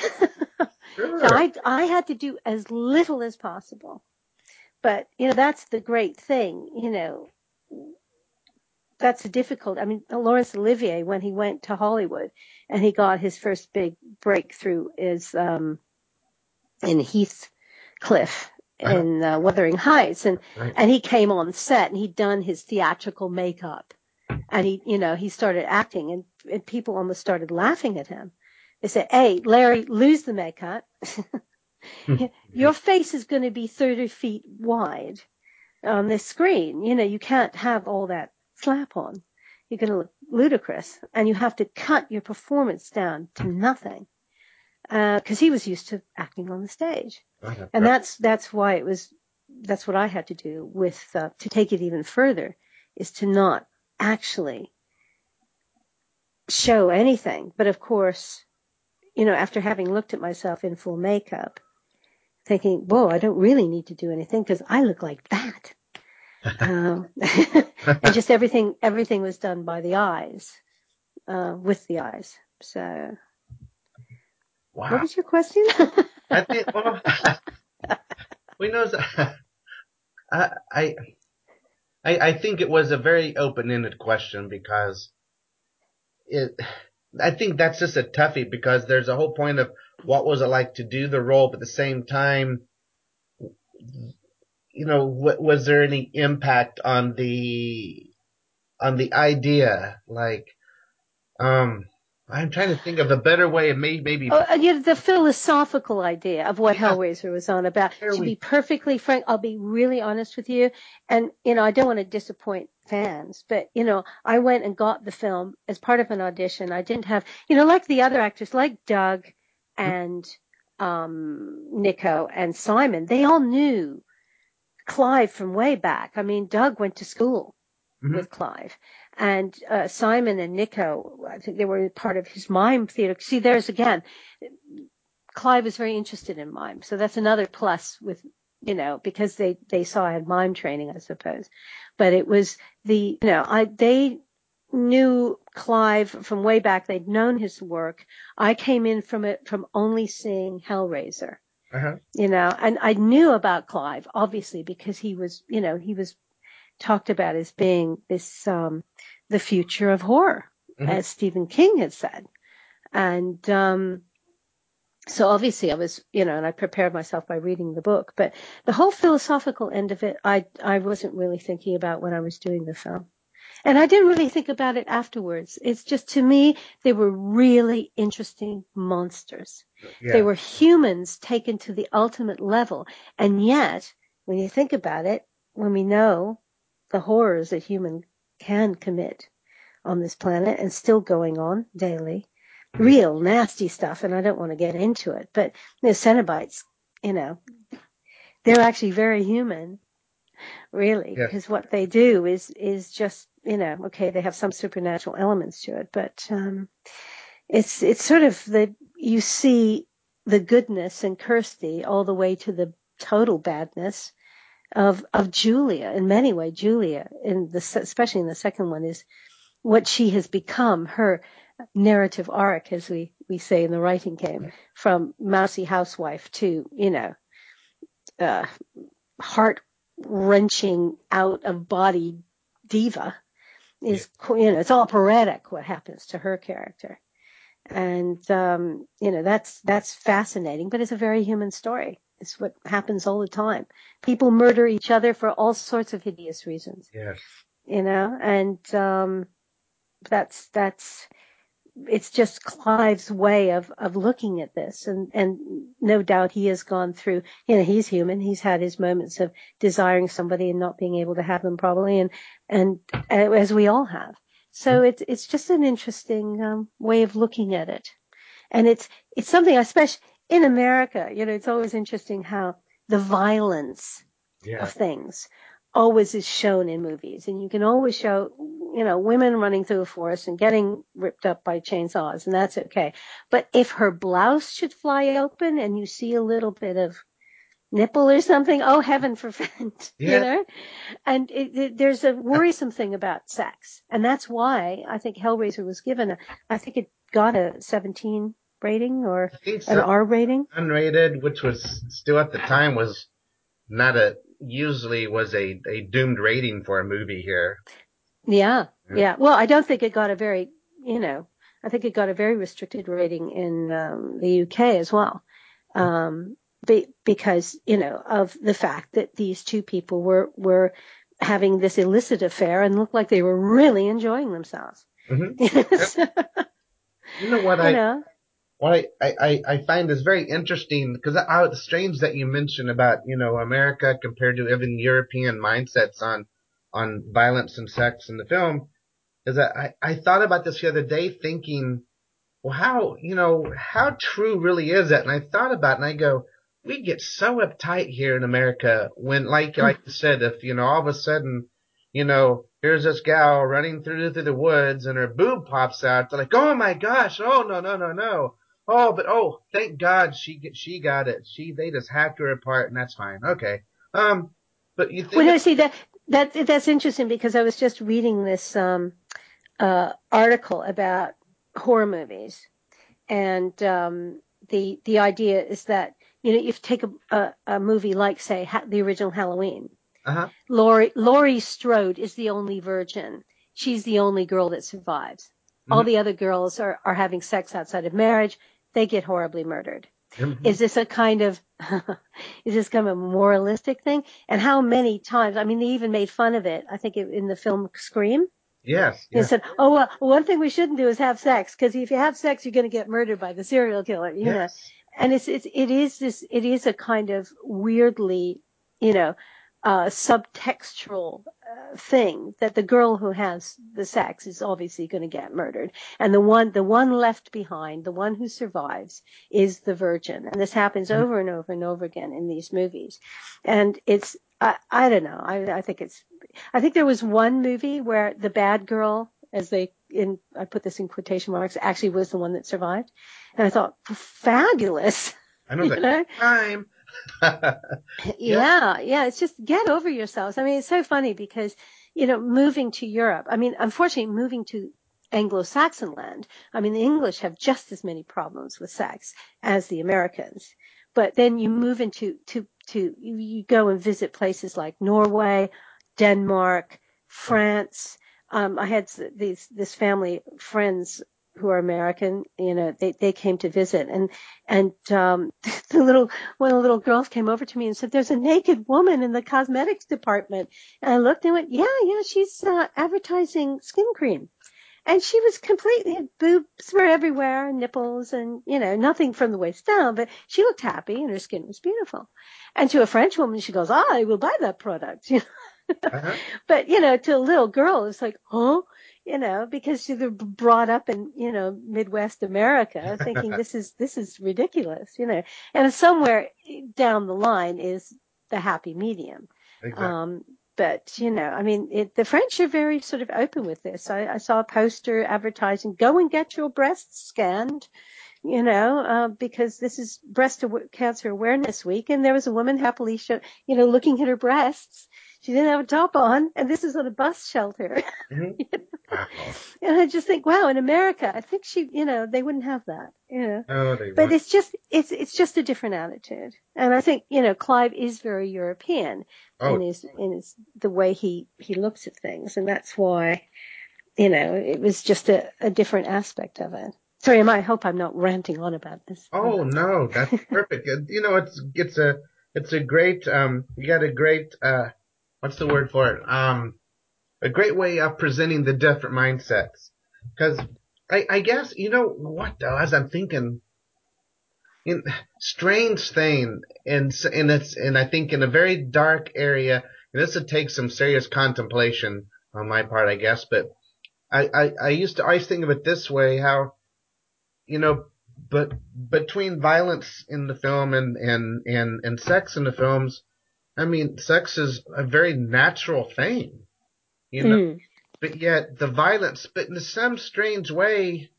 Speaker 2: Sure. so I, I had to do as little as possible. But, you know, that's the great thing, you know, that's a difficult. I mean, Laurence Olivier, when he went to Hollywood and he got his first big breakthrough is, um, in Heathcliff uh-huh. in uh, Wuthering Heights. And, right. and he came on set and he'd done his theatrical makeup and he, you know, he started acting and, and people almost started laughing at him. They said, Hey, Larry, lose the makeup. Your face is going to be 30 feet wide on this screen. You know, you can't have all that slap on. You're going to look ludicrous and you have to cut your performance down to nothing. Uh, cause he was used to acting on the stage. And that's, that's why it was, that's what I had to do with, uh, to take it even further is to not actually show anything. But of course, you know, after having looked at myself in full makeup, thinking, whoa, I don't really need to do anything because I look like that um, and just everything everything was done by the eyes, uh, with the eyes. So, wow. What was your question?
Speaker 1: I think well, we know. I, I I think it was a very open-ended question because it. I think that's just a toughie because there's a whole point of what was it like to do the role, but at the same time, you know, w- was there any impact on the on the idea? Like, um, I'm trying to think of a better way of maybe maybe
Speaker 2: oh, yeah, the philosophical idea of what yeah. Hellraiser was on about. There to we... be perfectly frank, I'll be really honest with you, and you know I don't want to disappoint fans, but you know I went and got the film as part of an audition. I didn't have, you know, like the other actors, like Doug and um Nico and Simon, they all knew Clive from way back. I mean, Doug went to school mm-hmm. with Clive. And uh, Simon and Nico, I think they were part of his mime theater. See, there's again, Clive was very interested in mime. So that's another plus with, you know, because they, they saw I had mime training, I suppose. But it was the, you know, I, they knew Clive from way back. They'd known his work. I came in from it, from only seeing Hellraiser. Uh-huh. You know, and I knew about Clive, obviously, because he was, you know, he was talked about as being this, um, the future of horror, mm-hmm. as Stephen King had said. And, um, so obviously I was, you know, and I prepared myself by reading the book, but the whole philosophical end of it, I, I wasn't really thinking about when I was doing the film. And I didn't really think about it afterwards. It's just to me, they were really interesting monsters. Yeah. They were humans taken to the ultimate level. And yet, when you think about it, when we know the horrors that human can commit on this planet and still going on daily, mm-hmm. real nasty stuff. And I don't want to get into it, but the Cenobites, you know, they're actually very human, really, because what they do is, is just, you know, okay, they have some supernatural elements to it, but, um, it's, it's sort of the, you see the goodness in Kirsty all the way to the total badness of, of Julia in many ways. Julia in the, especially in the second one is what she has become, her narrative arc, as we, we say in the writing game, from mousy housewife to, you know, uh, heart wrenching out of body diva is, you know, it's all poetic what happens to her character. And, um, you know, that's, that's fascinating, but it's a very human story. It's what happens all the time. People murder each other for all sorts of hideous reasons.
Speaker 1: Yes.
Speaker 2: You know, and, um, that's, that's, it's just Clive's way of, of looking at this. And, and no doubt he has gone through, you know, he's human. He's had his moments of desiring somebody and not being able to have them probably. And, and uh, as we all have. So mm-hmm. it's, it's just an interesting, um, way of looking at it. And it's, it's something especially in America, you know, it's always interesting how the violence yeah. of things always is shown in movies. And you can always show, you know, women running through a forest and getting ripped up by chainsaws, and that's okay. But if her blouse should fly open and you see a little bit of nipple or something, oh heaven forfend, yeah. you know? And it, it, there's a worrisome thing about sex. And that's why I think Hellraiser was given a, I think it got a 17 rating or so. an R rating.
Speaker 1: Unrated, which was still at the time was not a usually was a, a doomed rating for a movie here.
Speaker 2: Yeah, yeah. Well, I don't think it got a very, you know, I think it got a very restricted rating in um, the UK as well, um, be, because you know of the fact that these two people were were having this illicit affair and looked like they were really enjoying themselves.
Speaker 1: Mm-hmm. you know what you I know? What I, I, I find is very interesting because it's uh, strange that you mentioned about, you know, America compared to even European mindsets on, on violence and sex in the film is that I, I thought about this the other day thinking, well, how, you know, how true really is that? And I thought about it and I go, we get so uptight here in America when, like, hmm. like you said, if, you know, all of a sudden, you know, here's this gal running through, through the woods and her boob pops out. They're like, oh my gosh, oh no, no, no, no. Oh, but oh, thank God she she got it. She they just hacked her apart, and that's fine. Okay. Um, but you think?
Speaker 2: Well, no, see that that that's interesting because I was just reading this um uh article about horror movies, and um the the idea is that you know if you take a a, a movie like say ha- the original Halloween, uh-huh. Laurie Laurie Strode is the only virgin. She's the only girl that survives. Mm-hmm. All the other girls are, are having sex outside of marriage they get horribly murdered. Mm-hmm. Is this a kind of, is this kind of a moralistic thing? And how many times, I mean, they even made fun of it, I think in the film Scream.
Speaker 1: Yes.
Speaker 2: They said, oh, well, one thing we shouldn't do is have sex, because if you have sex, you're going to get murdered by the serial killer, you yes. know. And it's, it's, it is this, it is a kind of weirdly, you know, uh, subtextual uh, thing that the girl who has the sex is obviously going to get murdered, and the one the one left behind, the one who survives, is the virgin, and this happens mm-hmm. over and over and over again in these movies, and it's I, I don't know I I think it's I think there was one movie where the bad girl as they in I put this in quotation marks actually was the one that survived, and I thought fabulous.
Speaker 1: I know that know? time
Speaker 2: yeah, yeah. It's just get over yourselves. I mean, it's so funny because, you know, moving to Europe, I mean, unfortunately, moving to Anglo-Saxon land, I mean, the English have just as many problems with sex as the Americans. But then you move into, to, to, you go and visit places like Norway, Denmark, France. Um, I had these, this family friends who are American, you know, they, they came to visit and, and, um, the little, one of the little girls came over to me and said, there's a naked woman in the cosmetics department. And I looked and went, yeah, yeah, she's, uh, advertising skin cream. And she was completely, boobs were everywhere, nipples and, you know, nothing from the waist down, but she looked happy and her skin was beautiful. And to a French woman, she goes, ah, I will buy that product. uh-huh. But, you know, to a little girl, it's like, huh? You know, because you're brought up in, you know, Midwest America thinking this is, this is ridiculous, you know, and somewhere down the line is the happy medium. Exactly. Um, but you know, I mean, it, the French are very sort of open with this. I, I saw a poster advertising, go and get your breasts scanned, you know, uh, because this is breast cancer awareness week. And there was a woman happily show, you know, looking at her breasts she didn't have a top on, and this is at a bus shelter. Mm-hmm. And I just think, wow, in America, I think she, you know, they wouldn't have that. You know.
Speaker 1: Oh, they
Speaker 2: but it's just, it's, it's just a different attitude. And I think, you know, Clive is very European oh. in his, in his, the way he, he looks at things. And that's why, you know, it was just a, a different aspect of it. Sorry, I hope I'm not ranting on about this.
Speaker 1: Oh no, that's perfect. you know, it's it's a it's a great um you got a great uh what's the word for it? Um a great way of presenting the different mindsets. Because I I guess you know what though as I'm thinking in strange thing and and it's and I think in a very dark area this would take some serious contemplation on my part I guess but I, I, I used to always think of it this way how you know but between violence in the film and and and and sex in the films I mean sex is a very natural thing you know mm. but yet the violence but in some strange way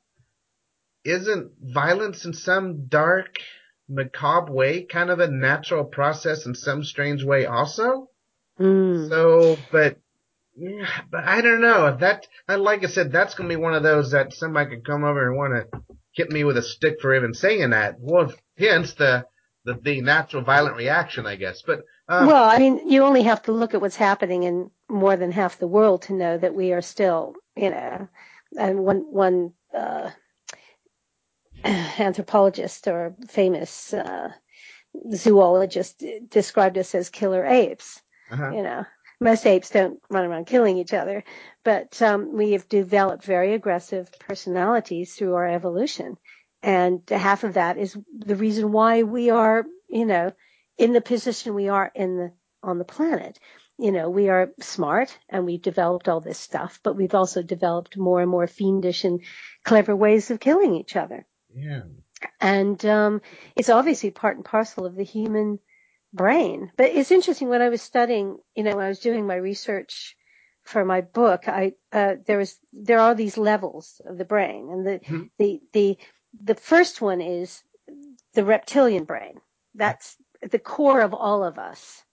Speaker 1: isn't violence in some dark, macabre way kind of a natural process in some strange way also? Mm. So, but, but I don't know if that, like I said, that's going to be one of those that somebody could come over and want to hit me with a stick for even saying that. Well, hence the, the, the natural violent reaction, I guess. But,
Speaker 2: um, well, I mean, you only have to look at what's happening in more than half the world to know that we are still, you know, and one, one, uh, anthropologist or famous uh, zoologist described us as killer apes. Uh-huh. You know, most apes don't run around killing each other, but um, we have developed very aggressive personalities through our evolution, and half of that is the reason why we are, you know, in the position we are in the on the planet. You know, we are smart and we've developed all this stuff, but we've also developed more and more fiendish and clever ways of killing each other.
Speaker 1: Yeah.
Speaker 2: And um, it's obviously part and parcel of the human brain. But it's interesting when I was studying, you know, when I was doing my research for my book, I uh, there was there are these levels of the brain, and the mm-hmm. the the the first one is the reptilian brain. That's the core of all of us,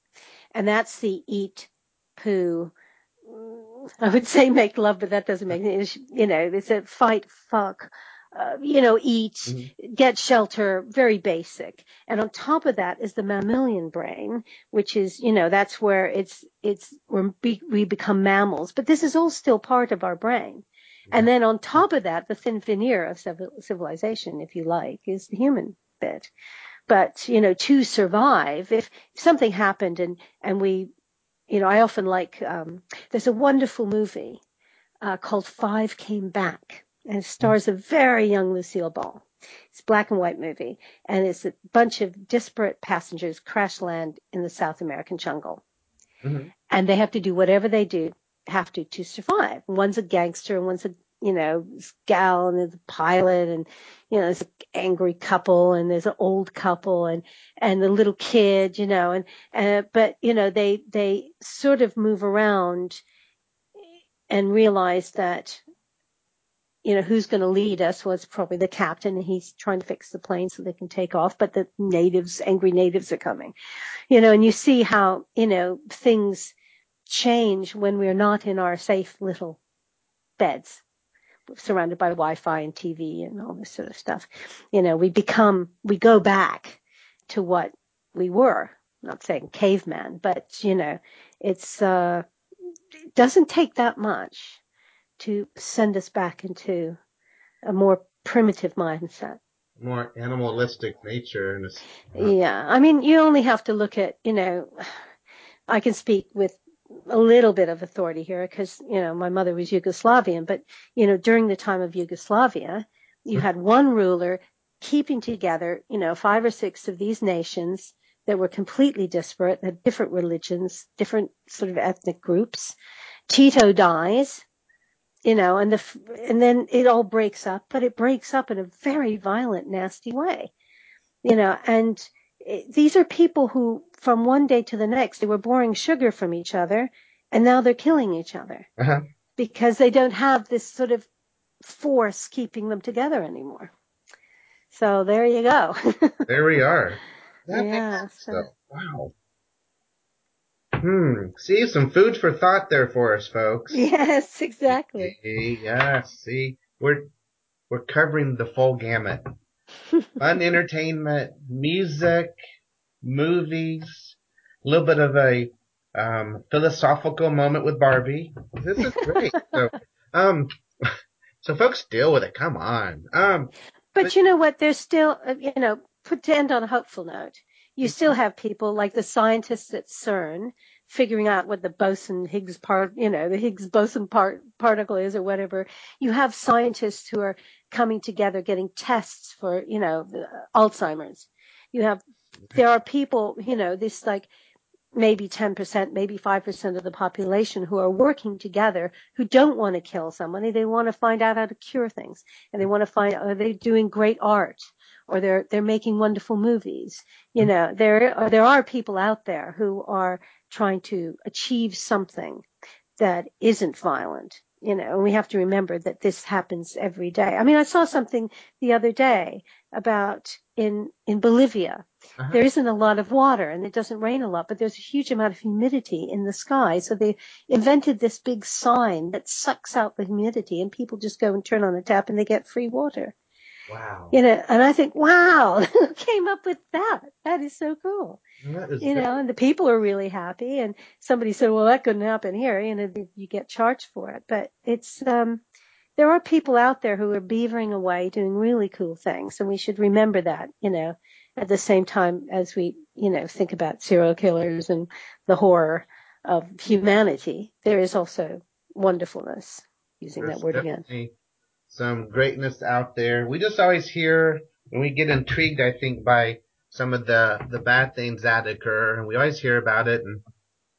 Speaker 2: and that's the eat, poo. I would say make love, but that doesn't make it. You know, it's a fight, fuck, uh, you know, eat, mm-hmm. get shelter, very basic. And on top of that is the mammalian brain, which is, you know, that's where it's, it's, we we become mammals, but this is all still part of our brain. And then on top of that, the thin veneer of civilization, if you like, is the human bit. But, you know, to survive, if something happened and, and we, you know, I often like, um, there's a wonderful movie, uh, called Five Came Back and it stars a very young Lucille Ball. It's a black and white movie, and it's a bunch of disparate passengers crash land in the South American jungle, mm-hmm. and they have to do whatever they do have to to survive. One's a gangster, and one's a you know gal, and there's a pilot, and you know there's an angry couple, and there's an old couple, and and the little kid, you know, and but you know they they sort of move around and realize that you know, who's going to lead us was probably the captain and he's trying to fix the plane so they can take off, but the natives, angry natives are coming, you know, and you see how, you know, things change when we're not in our safe little beds surrounded by Wi-Fi and TV and all this sort of stuff. You know, we become, we go back to what we were. I'm not saying caveman, but you know, it's, uh, it doesn't take that much to send us back into a more primitive mindset.
Speaker 1: More animalistic nature.
Speaker 2: Yeah. I mean, you only have to look at, you know, I can speak with a little bit of authority here because, you know, my mother was Yugoslavian, but, you know, during the time of Yugoslavia, you had one ruler keeping together, you know, five or six of these nations that were completely disparate, had different religions, different sort of ethnic groups. Tito dies you know, and the and then it all breaks up, but it breaks up in a very violent, nasty way, you know. And it, these are people who, from one day to the next, they were boring sugar from each other, and now they're killing each other uh-huh. because they don't have this sort of force keeping them together anymore. So there you go.
Speaker 1: there we are. That yeah. So. Wow. Hmm. See, some food for thought there for us, folks.
Speaker 2: Yes, exactly.
Speaker 1: Yes. See, we're we're covering the full gamut. Fun entertainment, music, movies, a little bit of a um, philosophical moment with Barbie. This is great. so, Um, so folks deal with it. Come on. Um,
Speaker 2: but, but you know what? There's still, uh, you know, put to end on a hopeful note, you still have people like the scientists at CERN figuring out what the boson Higgs part, you know, the Higgs boson part particle is or whatever. You have scientists who are coming together, getting tests for, you know, Alzheimer's. You have, there are people, you know, this like maybe 10%, maybe 5% of the population who are working together who don't want to kill somebody. They want to find out how to cure things and they want to find, are they doing great art or they're, they're making wonderful movies? You know, there, are, there are people out there who are trying to achieve something that isn't violent. You know, and we have to remember that this happens every day. I mean, I saw something the other day about in, in Bolivia. Uh-huh. There isn't a lot of water and it doesn't rain a lot, but there's a huge amount of humidity in the sky. So they invented this big sign that sucks out the humidity and people just go and turn on the tap and they get free water.
Speaker 1: Wow.
Speaker 2: You know, and I think, wow, who came up with that? That is so cool. Is you know, and the people are really happy. And somebody said, well, that couldn't happen here. You know, you get charged for it, but it's, um, there are people out there who are beavering away doing really cool things. And we should remember that, you know, at the same time as we, you know, think about serial killers and the horror of humanity, there is also wonderfulness using There's that word again.
Speaker 1: Some greatness out there. We just always hear and we get intrigued, I think, by some of the, the bad things that occur and we always hear about it and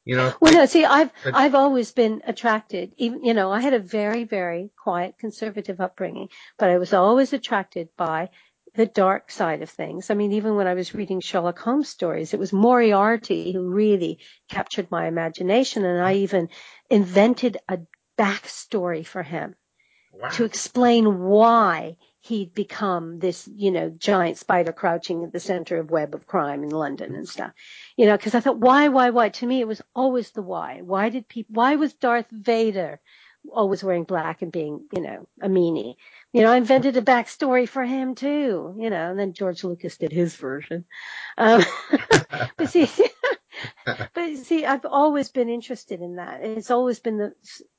Speaker 1: you know,
Speaker 2: well, no, see, I've, I've always been attracted, even, you know, I had a very, very quiet conservative upbringing, but I was always attracted by the dark side of things. I mean, even when I was reading Sherlock Holmes stories, it was Moriarty who really captured my imagination. And I even invented a backstory for him wow. to explain why he'd become this, you know, giant spider crouching at the center of web of crime in London and stuff. You know, cause I thought, why, why, why? To me, it was always the why. Why did people, why was Darth Vader always wearing black and being, you know, a meanie? You know, I invented a backstory for him too, you know, and then George Lucas did his version. Um, but see, but see, I've always been interested in that. It's always been the,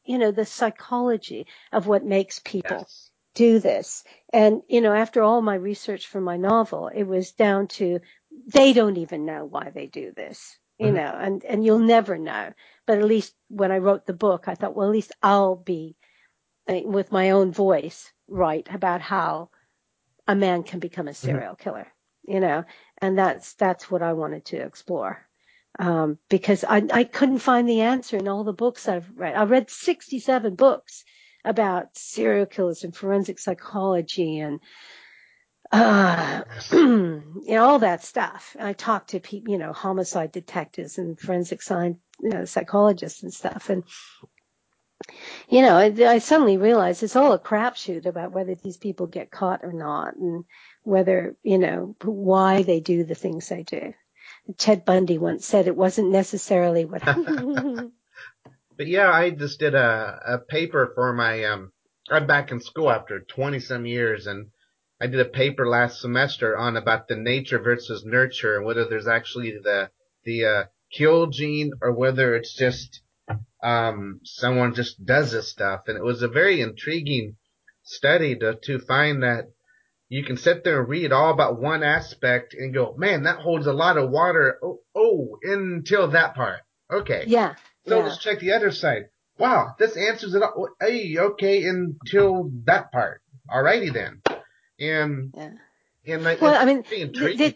Speaker 2: you know, the psychology of what makes people. Yes do this. And, you know, after all my research for my novel, it was down to they don't even know why they do this, you mm-hmm. know, and, and you'll never know. But at least when I wrote the book, I thought, well, at least I'll be with my own voice right about how a man can become a mm-hmm. serial mm-hmm. killer, you know, and that's, that's what I wanted to explore. Um, because I, I couldn't find the answer in all the books I've read. I read 67 books about serial killers and forensic psychology and uh, you know, all that stuff. I talked to people, you know, homicide detectives and forensic science, you know, psychologists and stuff. And, you know, I, I suddenly realized it's all a crapshoot about whether these people get caught or not and whether, you know, why they do the things they do. Ted Bundy once said it wasn't necessarily what
Speaker 1: But yeah, I just did a, a paper for my, um, I'm back in school after 20 some years and I did a paper last semester on about the nature versus nurture and whether there's actually the, the, uh, kill gene or whether it's just, um, someone just does this stuff. And it was a very intriguing study to, to find that you can sit there and read all about one aspect and go, man, that holds a lot of water. Oh, oh until that part. Okay.
Speaker 2: Yeah.
Speaker 1: So yeah. let's check the other side. Wow, this answers it all. Hey, okay, until that part. Alrighty then. And, yeah. and like,
Speaker 2: well, I mean, the,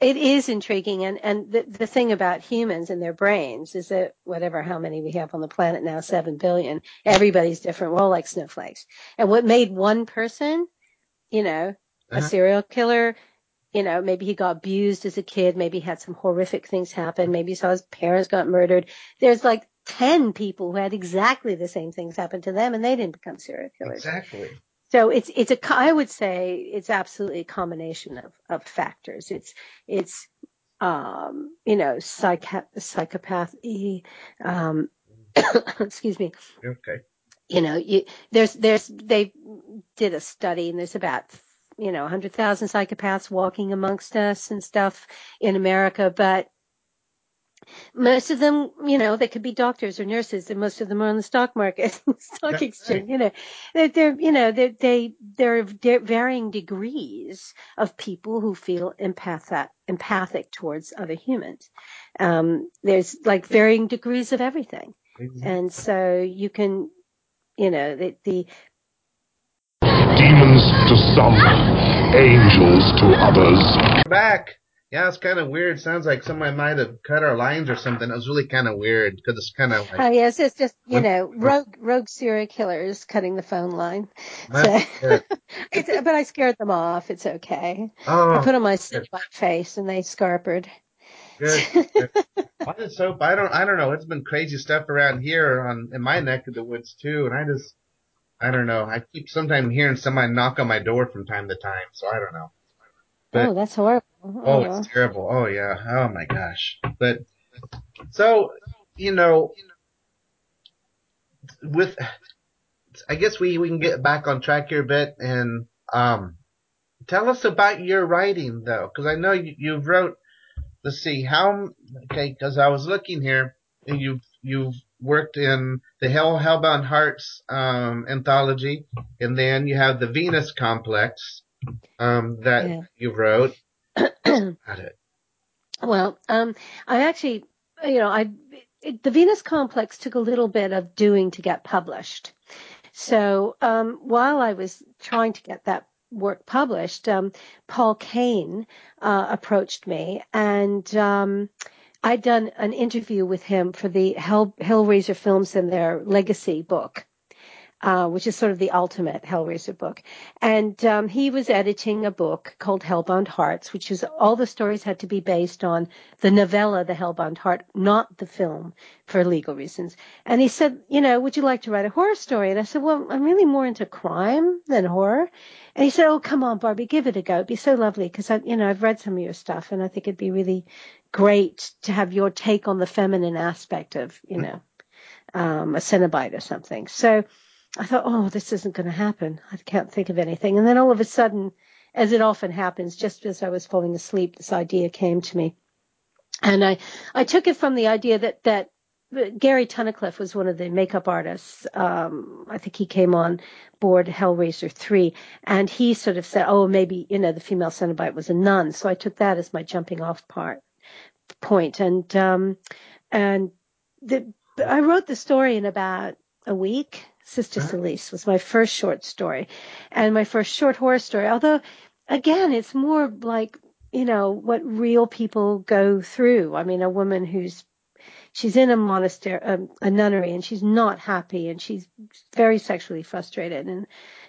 Speaker 2: it is intriguing. And, and the, the thing about humans and their brains is that whatever, how many we have on the planet now, seven billion, everybody's different. We're all like snowflakes. And what made one person, you know, uh-huh. a serial killer you know, maybe he got abused as a kid, maybe he had some horrific things happen, maybe he saw his parents got murdered. There's like 10 people who had exactly the same things happen to them and they didn't become serial killers.
Speaker 1: Exactly.
Speaker 2: So it's, it's a, I would say it's absolutely a combination of, of factors. It's, it's, um, you know, psych, psychopathy, um, excuse me.
Speaker 1: Okay.
Speaker 2: You know, you, there's, there's, they did a study and there's about you know, 100,000 psychopaths walking amongst us and stuff in America, but most of them, you know, they could be doctors or nurses, and most of them are on the stock market, stock exchange. You know, they're, they're you know, they're, they there are varying degrees of people who feel empathic empathic towards other humans. Um, there's like varying degrees of everything, mm-hmm. and so you can, you know, the, the
Speaker 3: to some, angels to others.
Speaker 1: Back. Yeah, it's kind of weird. Sounds like somebody might have cut our lines or something. It was really kind of weird because it's kind of like.
Speaker 2: Oh yes, it's just you know rogue rogue serial killers cutting the phone line. So, but I scared them off. It's okay. Oh, I put on my white face and they scarpered.
Speaker 1: Good. good. I just hope I don't I don't know. It's been crazy stuff around here on in my neck of the woods too, and I just I don't know. I keep sometimes hearing somebody knock on my door from time to time, so I don't know.
Speaker 2: But, oh, that's horrible.
Speaker 1: Oh, oh, it's terrible. Oh yeah. Oh my gosh. But so you know, with I guess we we can get back on track here a bit and um tell us about your writing though, because I know you you wrote. Let's see how okay, because I was looking here and you've you've worked in the Hell Hellbound Hearts um, anthology, and then you have the Venus Complex um, that yeah. you wrote. it.
Speaker 2: Well, um, I actually, you know, I it, the Venus Complex took a little bit of doing to get published. So um, while I was trying to get that work published, um, Paul Kane uh, approached me, and um, I'd done an interview with him for the Hell, Hellraiser films and their legacy book. Uh, which is sort of the ultimate Hellraiser book. And um, he was editing a book called Hellbound Hearts, which is all the stories had to be based on the novella, The Hellbound Heart, not the film for legal reasons. And he said, you know, would you like to write a horror story? And I said, well, I'm really more into crime than horror. And he said, oh, come on, Barbie, give it a go. It'd be so lovely because, I, you know, I've read some of your stuff and I think it'd be really great to have your take on the feminine aspect of, you know, um, a Cenobite or something. So, I thought, oh, this isn't going to happen. I can't think of anything. And then all of a sudden, as it often happens, just as I was falling asleep, this idea came to me. And I, I took it from the idea that, that Gary Tunnicliffe was one of the makeup artists. Um, I think he came on board Hellraiser 3 and he sort of said, oh, maybe, you know, the female Cenobite was a nun. So I took that as my jumping off part point. And, um, and the, I wrote the story in about a week Sister Cilice was my first short story and my first short horror story. Although, again, it's more like, you know, what real people go through. I mean, a woman who's she's in a monastery, a, um, a nunnery, and she's not happy, and she's very sexually frustrated, and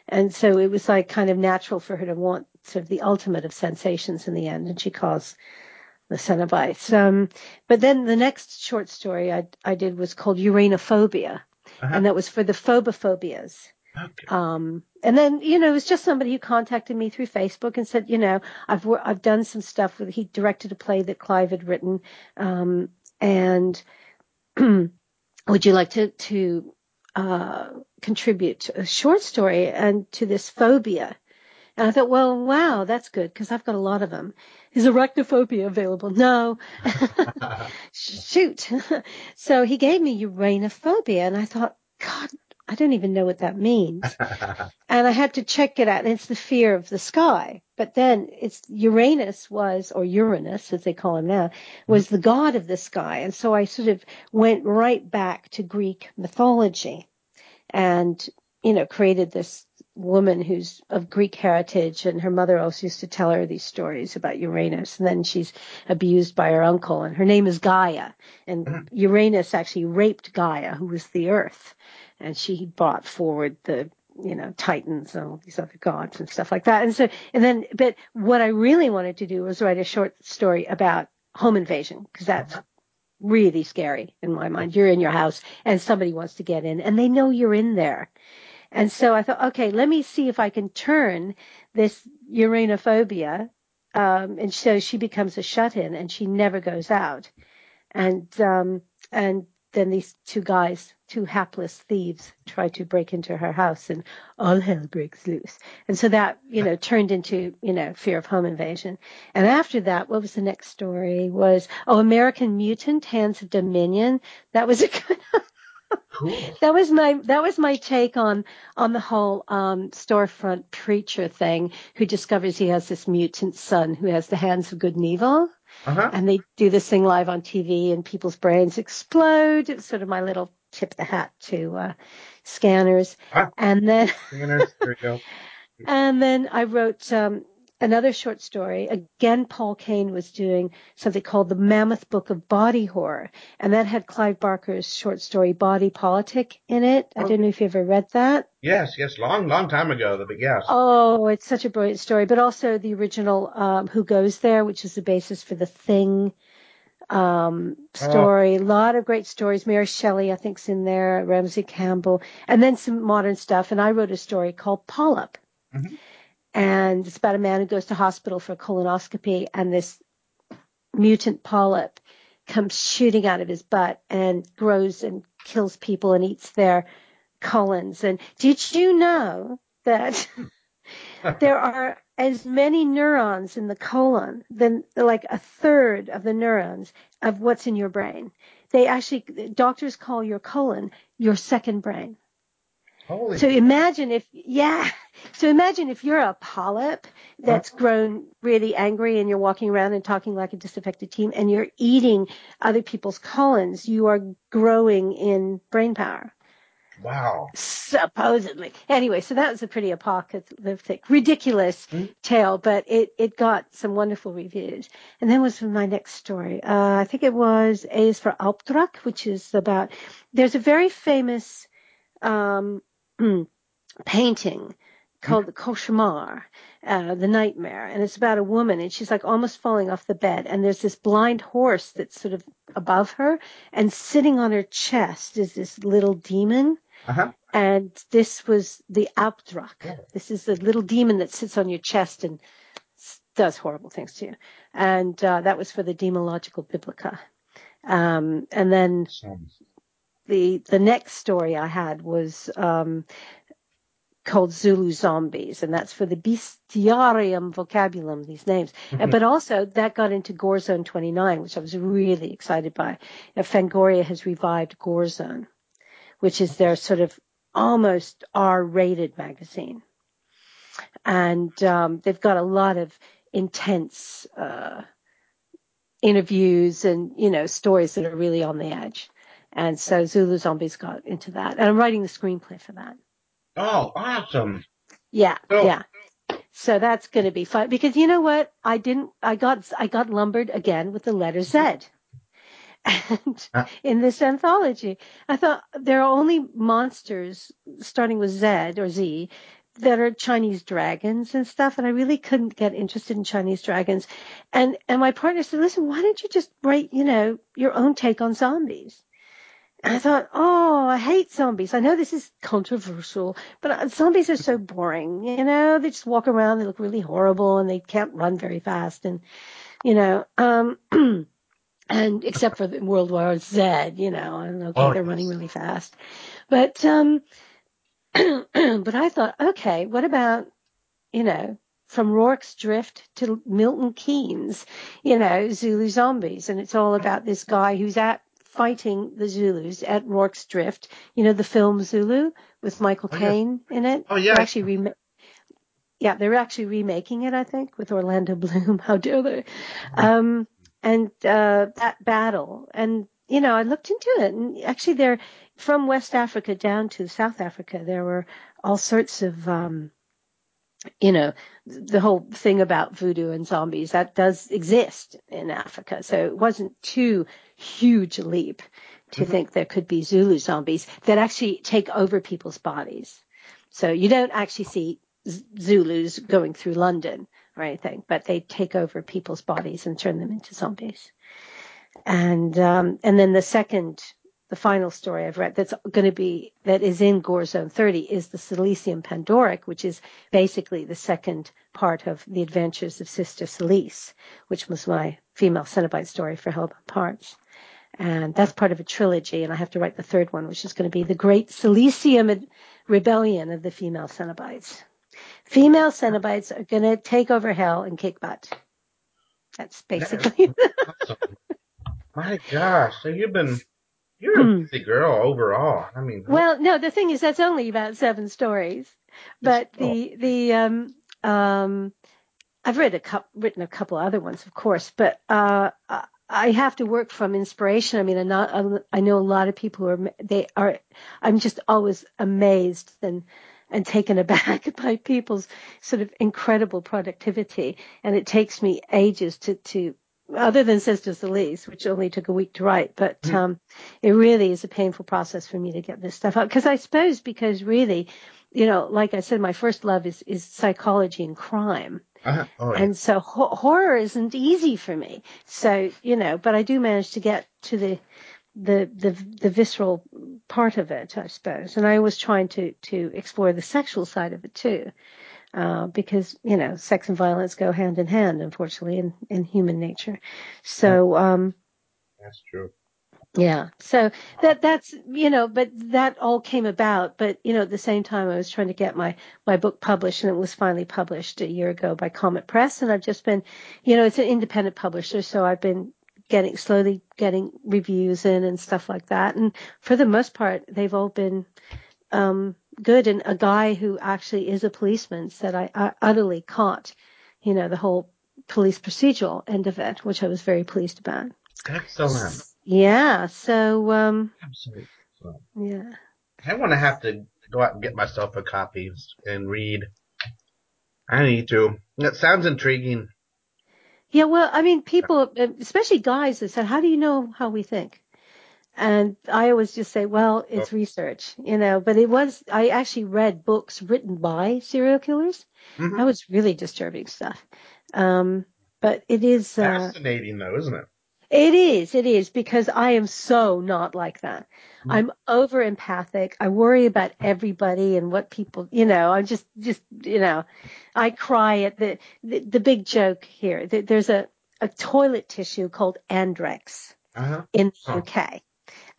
Speaker 2: and so it was like kind of natural for her to want sort of the ultimate of sensations in the end, and she calls the Cenobites. Um, but then the next short story I I did was called Uranophobia, uh-huh. and that was for the phobophobias. Okay. Um, and then, you know, it was just somebody who contacted me through Facebook and said, you know, I've, I've done some stuff with, he directed a play that Clive had written. Um, and would you like to, to, uh, contribute a short story and to this phobia? And I thought, well, wow, that's good because I've got a lot of them. Is arachnophobia available? No. Shoot. so he gave me uranophobia and I thought, God, I don't even know what that means. and I had to check it out. And it's the fear of the sky. But then it's Uranus was, or Uranus as they call him now, mm-hmm. was the god of the sky. And so I sort of went right back to Greek mythology and, you know, created this woman who's of Greek heritage, and her mother also used to tell her these stories about Uranus. And then she's abused by her uncle, and her name is Gaia. And mm-hmm. Uranus actually raped Gaia, who was the Earth, and she brought forward the you know Titans and all these other gods and stuff like that. And so, and then, but what I really wanted to do was write a short story about home invasion because that's really scary in my mind. You're in your house and somebody wants to get in, and they know you're in there and so I thought, okay, let me see if I can turn this uranophobia. Um, and so she becomes a shut in and she never goes out. And, um, and then these two guys, two hapless thieves, try to break into her house and all hell breaks loose. And so that, you know, turned into, you know, fear of home invasion. And after that, what was the next story was, oh, American Mutant, Hands of Dominion. That was a good, Cool. that was my that was my take on on the whole um, storefront preacher thing. Who discovers he has this mutant son who has the hands of good and evil, uh-huh. and they do this thing live on TV, and people's brains explode. It's sort of my little tip the hat to uh, scanners, ah, and then scanners. There you go. and then I wrote um, another short story. Again, Paul Kane was doing something called the Mammoth Book of Body Horror, and that had Clive Barker's short story Body Politic in it. I don't know if you ever read that.
Speaker 1: Yes, yes, long, long time ago. But yes.
Speaker 2: Oh, it's such a brilliant story, but also the original um, Who Goes There, which is the basis for the Thing um, story. Oh. A lot of great stories. Mary Shelley, I think, is in there. Ramsey Campbell, and then some modern stuff. And I wrote a story called Polyp. Mm-hmm and it's about a man who goes to hospital for a colonoscopy and this mutant polyp comes shooting out of his butt and grows and kills people and eats their colons. And did you know that there are as many neurons in the colon than like a third of the neurons of what's in your brain? They actually, doctors call your colon your second brain. Holy so imagine if, yeah. So imagine if you're a polyp that's grown really angry and you're walking around and talking like a disaffected team and you're eating other people's colons, you are growing in brain power.
Speaker 1: Wow.
Speaker 2: Supposedly. Anyway, so that was a pretty apocalyptic, ridiculous mm-hmm. tale, but it, it got some wonderful reviews. And then was my next story. Uh, I think it was A is for Albtrack, which is about, there's a very famous, um, painting called the Cauchemar, uh, the nightmare, and it's about a woman, and she's like almost falling off the bed, and there's this blind horse that's sort of above her, and sitting on her chest is this little demon. Uh-huh. And this was the. Yeah. This is the little demon that sits on your chest and does horrible things to you. And uh, that was for the Demonologia Biblica. Um, and then the the next story I had was um, called Zulu Zombies, and that's for the Bestiarium vocabulum, these names. Mm-hmm. But also that got into Gore Zone 29, which I was really excited by. Now, Fangoria has revived Gore Zone, which is their sort of almost R-rated magazine. And um, they've got a lot of intense uh, interviews and, you know, stories that are really on the edge. And so Zulu Zombies got into that. And I'm writing the screenplay for that.
Speaker 1: Oh, awesome.
Speaker 2: Yeah, oh. yeah. So that's going to be fun because you know what? I didn't, I got, I got lumbered again with the letter Z. And uh. in this anthology, I thought there are only monsters starting with Z or Z that are Chinese dragons and stuff. And I really couldn't get interested in Chinese dragons. And, and my partner said, listen, why don't you just write, you know, your own take on zombies? And I thought, oh, I hate zombies. I know this is controversial, but zombies are so boring. You know, they just walk around, they look really horrible, and they can't run very fast. And, you know, um, and except for World War Z, you know, and okay, oh, they're running really fast. But, um, but I thought, okay, what about, you know, from Rorke's Drift to Milton Keynes, you know, Zulu zombies. And it's all about this guy who's at fighting the Zulus at Rorke's Drift. You know the film Zulu with Michael oh, Caine yeah. in it.
Speaker 1: Oh yeah.
Speaker 2: They're actually rem- yeah, they're actually remaking it, I think, with Orlando Bloom. How dare they? Um, and uh, that battle, and you know, I looked into it, and actually, they're from West Africa down to South Africa. There were all sorts of um, you know, the whole thing about voodoo and zombies that does exist in Africa. So it wasn't too huge leap to mm-hmm. think there could be Zulu zombies that actually take over people's bodies. So you don't actually see Zulus going through London or anything, but they take over people's bodies and turn them into zombies. And um, and then the second the final story I've read that's going to be, that is in Gore Zone 30 is the Cilicium Pandoric, which is basically the second part of the adventures of Sister Cilice, which was my female Cenobite story for Hellbound Hearts. And that's part of a trilogy. And I have to write the third one, which is going to be the Great Silesian Rebellion of the Female Cenobites. Female Cenobites are going to take over hell and kick butt. That's basically.
Speaker 1: awesome. My gosh. So you've been you're a hmm. busy girl overall. I mean,
Speaker 2: well, no, the thing is that's only about seven stories, but the the um um I've read a couple, written a couple other ones, of course, but uh I have to work from inspiration. I mean, I'm not I'm, I know a lot of people who are they are. I'm just always amazed and and taken aback by people's sort of incredible productivity, and it takes me ages to to other than Sister Cilice, which only took a week to write, but mm. um, it really is a painful process for me to get this stuff out. Because I suppose because really, you know, like I said, my first love is is psychology and crime. Uh-huh. Yeah. And so ho- horror isn't easy for me. So, you know, but I do manage to get to the, the, the, the visceral part of it, I suppose. And I was trying to, to explore the sexual side of it too uh, because you know sex and violence go hand in hand, unfortunately, in, in human nature. So um,
Speaker 1: that's true.
Speaker 2: Yeah. So that that's you know, but that all came about. But you know, at the same time, I was trying to get my my book published, and it was finally published a year ago by Comet Press. And I've just been, you know, it's an independent publisher, so I've been getting slowly getting reviews in and stuff like that. And for the most part, they've all been um, good. And a guy who actually is a policeman said I, I utterly caught, you know, the whole police procedural end of it, which I was very pleased about.
Speaker 1: Excellent.
Speaker 2: Yeah. So, um, Absolutely. Yeah.
Speaker 1: I want to have to go out and get myself a copy and read. I need to. That sounds intriguing.
Speaker 2: Yeah, well, I mean, people, especially guys, that said, "How do you know how we think?" And I always just say, well, it's oh. research, you know, but it was, I actually read books written by serial killers. Mm-hmm. That was really disturbing stuff. Um, but it is
Speaker 1: uh, fascinating though, isn't it?
Speaker 2: It is, it is because I am so not like that. Mm-hmm. I'm over empathic. I worry about everybody and what people, you know, I'm just, just, you know, I cry at the, the, the big joke here. There's a, a toilet tissue called Andrex uh-huh. in the UK.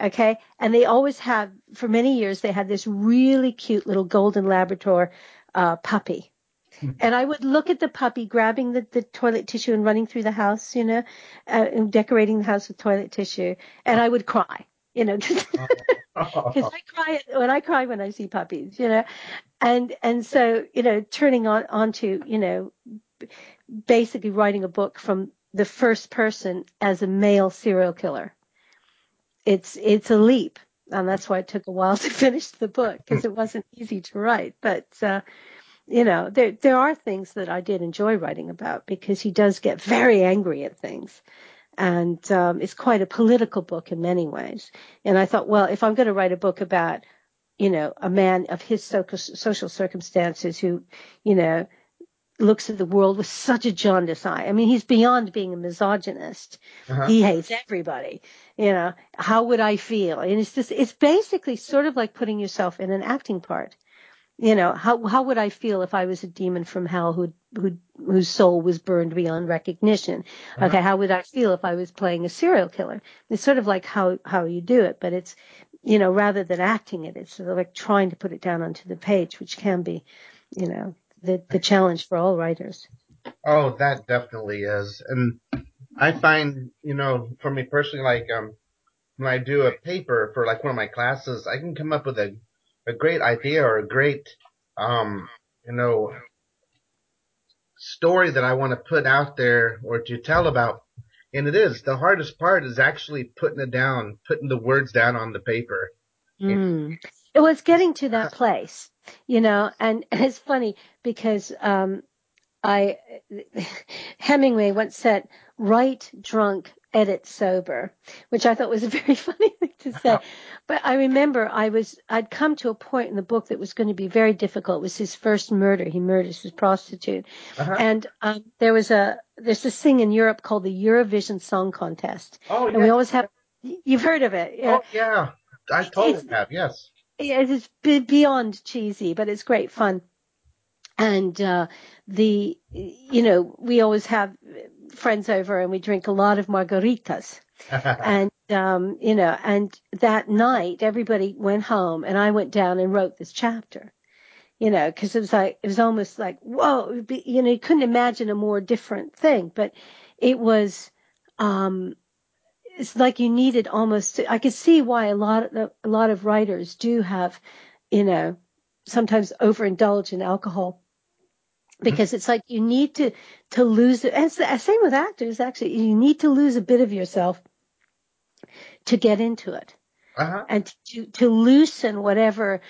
Speaker 2: Okay. And they always have, for many years, they had this really cute little golden Labrador uh, puppy. And I would look at the puppy grabbing the, the toilet tissue and running through the house, you know, uh, and decorating the house with toilet tissue. And I would cry, you know, because I cry when I cry when I see puppies, you know, and, and so, you know, turning on, onto, you know, basically writing a book from the first person as a male serial killer it's it's a leap, and that's why it took a while to finish the book because it wasn't easy to write. But uh, you know, there there are things that I did enjoy writing about because he does get very angry at things, and um, it's quite a political book in many ways. And I thought, well, if I'm going to write a book about you know a man of his social circumstances who you know looks at the world with such a jaundiced eye. I mean, he's beyond being a misogynist. Uh-huh. He hates everybody. You know, how would I feel? And it's just, it's basically sort of like putting yourself in an acting part. You know, how, how would I feel if I was a demon from hell who, who, whose soul was burned beyond recognition? Uh-huh. Okay. How would I feel if I was playing a serial killer? It's sort of like how, how you do it, but it's, you know, rather than acting it, it's sort of like trying to put it down onto the page, which can be, you know, the, the challenge for all writers.
Speaker 1: Oh, that definitely is. And I find, you know, for me personally, like, um, when I do a paper for like one of my classes, I can come up with a, a great idea or a great, um, you know, story that I want to put out there or to tell about. And it is the hardest part is actually putting it down, putting the words down on the paper.
Speaker 2: Mm. It was getting to that place you know, and it's funny because um, I Hemingway once said, "Write drunk, edit sober," which I thought was a very funny thing to say. but I remember I was I'd come to a point in the book that was going to be very difficult. It was his first murder. He murders his prostitute, uh-huh. and um, there was a there's this thing in Europe called the Eurovision Song Contest.
Speaker 1: Oh, yeah.
Speaker 2: And we always have. You've heard of it?
Speaker 1: Oh yeah, I totally it's, have. Yes
Speaker 2: it is beyond cheesy, but it's great fun. And uh, the, you know, we always have friends over and we drink a lot of margaritas. and um, you know, and that night everybody went home and I went down and wrote this chapter. You know, because it was like it was almost like whoa, be, you know, you couldn't imagine a more different thing, but it was um it's like you needed almost I could see why a lot of a lot of writers do have, you know, sometimes overindulge in alcohol because it's like you need to to lose it. And same with actors actually. You need to lose a bit of yourself to get into it, uh-huh. and to to loosen whatever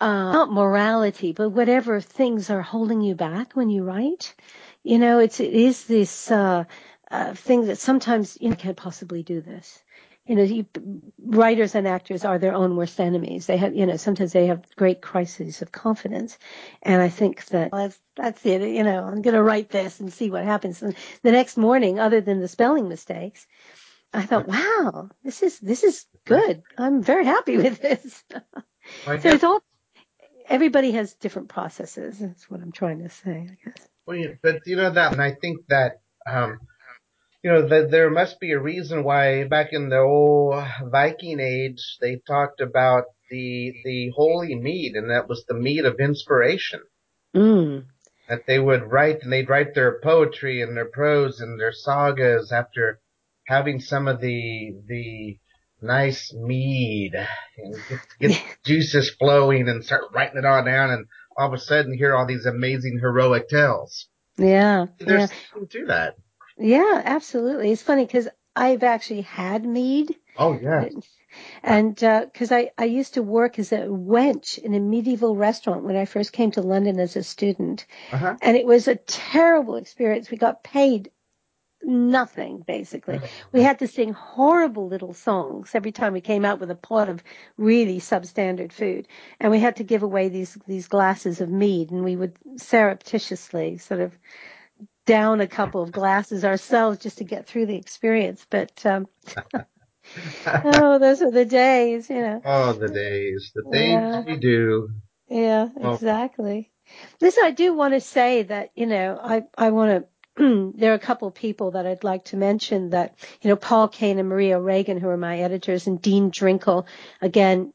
Speaker 2: uh, not morality, but whatever things are holding you back when you write. You know, it's it is this uh, uh, thing that sometimes you know, can't possibly do this you know, you, writers and actors are their own worst enemies. They have, you know, sometimes they have great crises of confidence. And I think that well, that's, that's it. You know, I'm going to write this and see what happens. And the next morning, other than the spelling mistakes, I thought, wow, this is, this is good. I'm very happy with this. so it's all, everybody has different processes. That's what I'm trying to say, I guess.
Speaker 1: Well, yeah, but you know that, and I think that, um, you know, that there must be a reason why back in the old Viking age they talked about the the holy mead, and that was the mead of inspiration.
Speaker 2: Mm.
Speaker 1: That they would write, and they'd write their poetry and their prose and their sagas after having some of the the nice mead and get, get juices flowing and start writing it all down, and all of a sudden hear all these amazing heroic tales.
Speaker 2: Yeah,
Speaker 1: there's
Speaker 2: yeah.
Speaker 1: something to that.
Speaker 2: Yeah, absolutely. It's funny because I've actually had mead.
Speaker 1: Oh yeah.
Speaker 2: And because uh, I I used to work as a wench in a medieval restaurant when I first came to London as a student, uh-huh. and it was a terrible experience. We got paid nothing basically. We had to sing horrible little songs every time we came out with a pot of really substandard food, and we had to give away these these glasses of mead, and we would surreptitiously sort of down a couple of glasses ourselves just to get through the experience. But um, oh, those are the days, you know.
Speaker 1: Oh, the days, the things yeah. we do.
Speaker 2: Yeah, exactly. Listen, I do want to say that you know I I want to. there are a couple of people that I'd like to mention that, you know, Paul Kane and Marie O'Regan, who are my editors, and Dean Drinkel, again,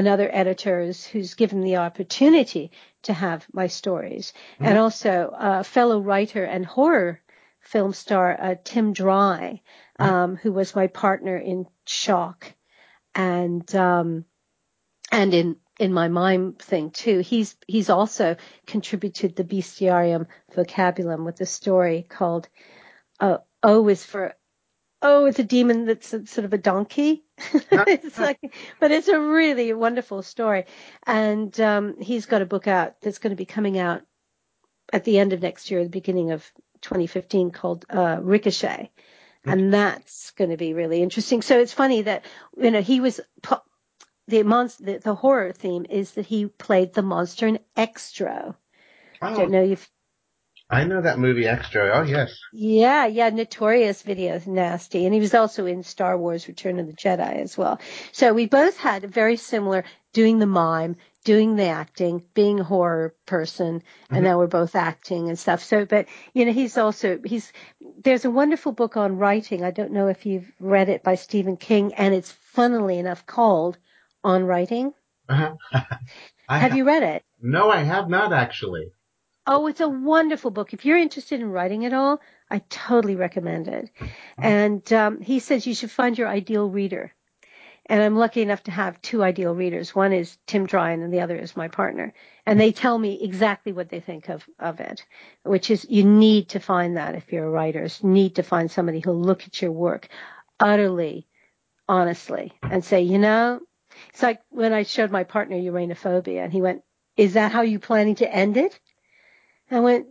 Speaker 2: another editor who's given the opportunity to have my stories. Mm-hmm. And also a fellow writer and horror film star, uh, Tim Dry, mm-hmm. um, who was my partner in Shock and, um, and in, in my mime thing too. He's, he's also contributed the Bestiarium vocabulum with a story called, uh, O is for oh, it's a demon that's a, sort of a donkey. it's like, but it's a really wonderful story. And um, he's got a book out that's going to be coming out at the end of next year, the beginning of 2015, called uh, Ricochet. And that's going to be really interesting. So it's funny that, you know, he was, the monster, the, the horror theme is that he played the monster in Xtro. Oh. I don't know if
Speaker 1: I know that movie Xtro. Oh yes.
Speaker 2: Yeah, yeah, notorious video nasty, and he was also in Star Wars: Return of the Jedi as well. So we both had a very similar doing the mime, doing the acting, being a horror person, and mm-hmm. now we're both acting and stuff. So, but you know, he's also he's there's a wonderful book on writing. I don't know if you've read it by Stephen King, and it's funnily enough called On Writing. Uh-huh. have, have you read it?
Speaker 1: No, I have not actually.
Speaker 2: Oh, it's a wonderful book. If you're interested in writing at all, I totally recommend it. And um, he says you should find your ideal reader. And I'm lucky enough to have two ideal readers. One is Tim Dryan and the other is my partner. And they tell me exactly what they think of, of it, which is you need to find that if you're a writer. You need to find somebody who'll look at your work utterly honestly and say, you know, it's like when I showed my partner Uranophobia and he went, is that how you're planning to end it? I went,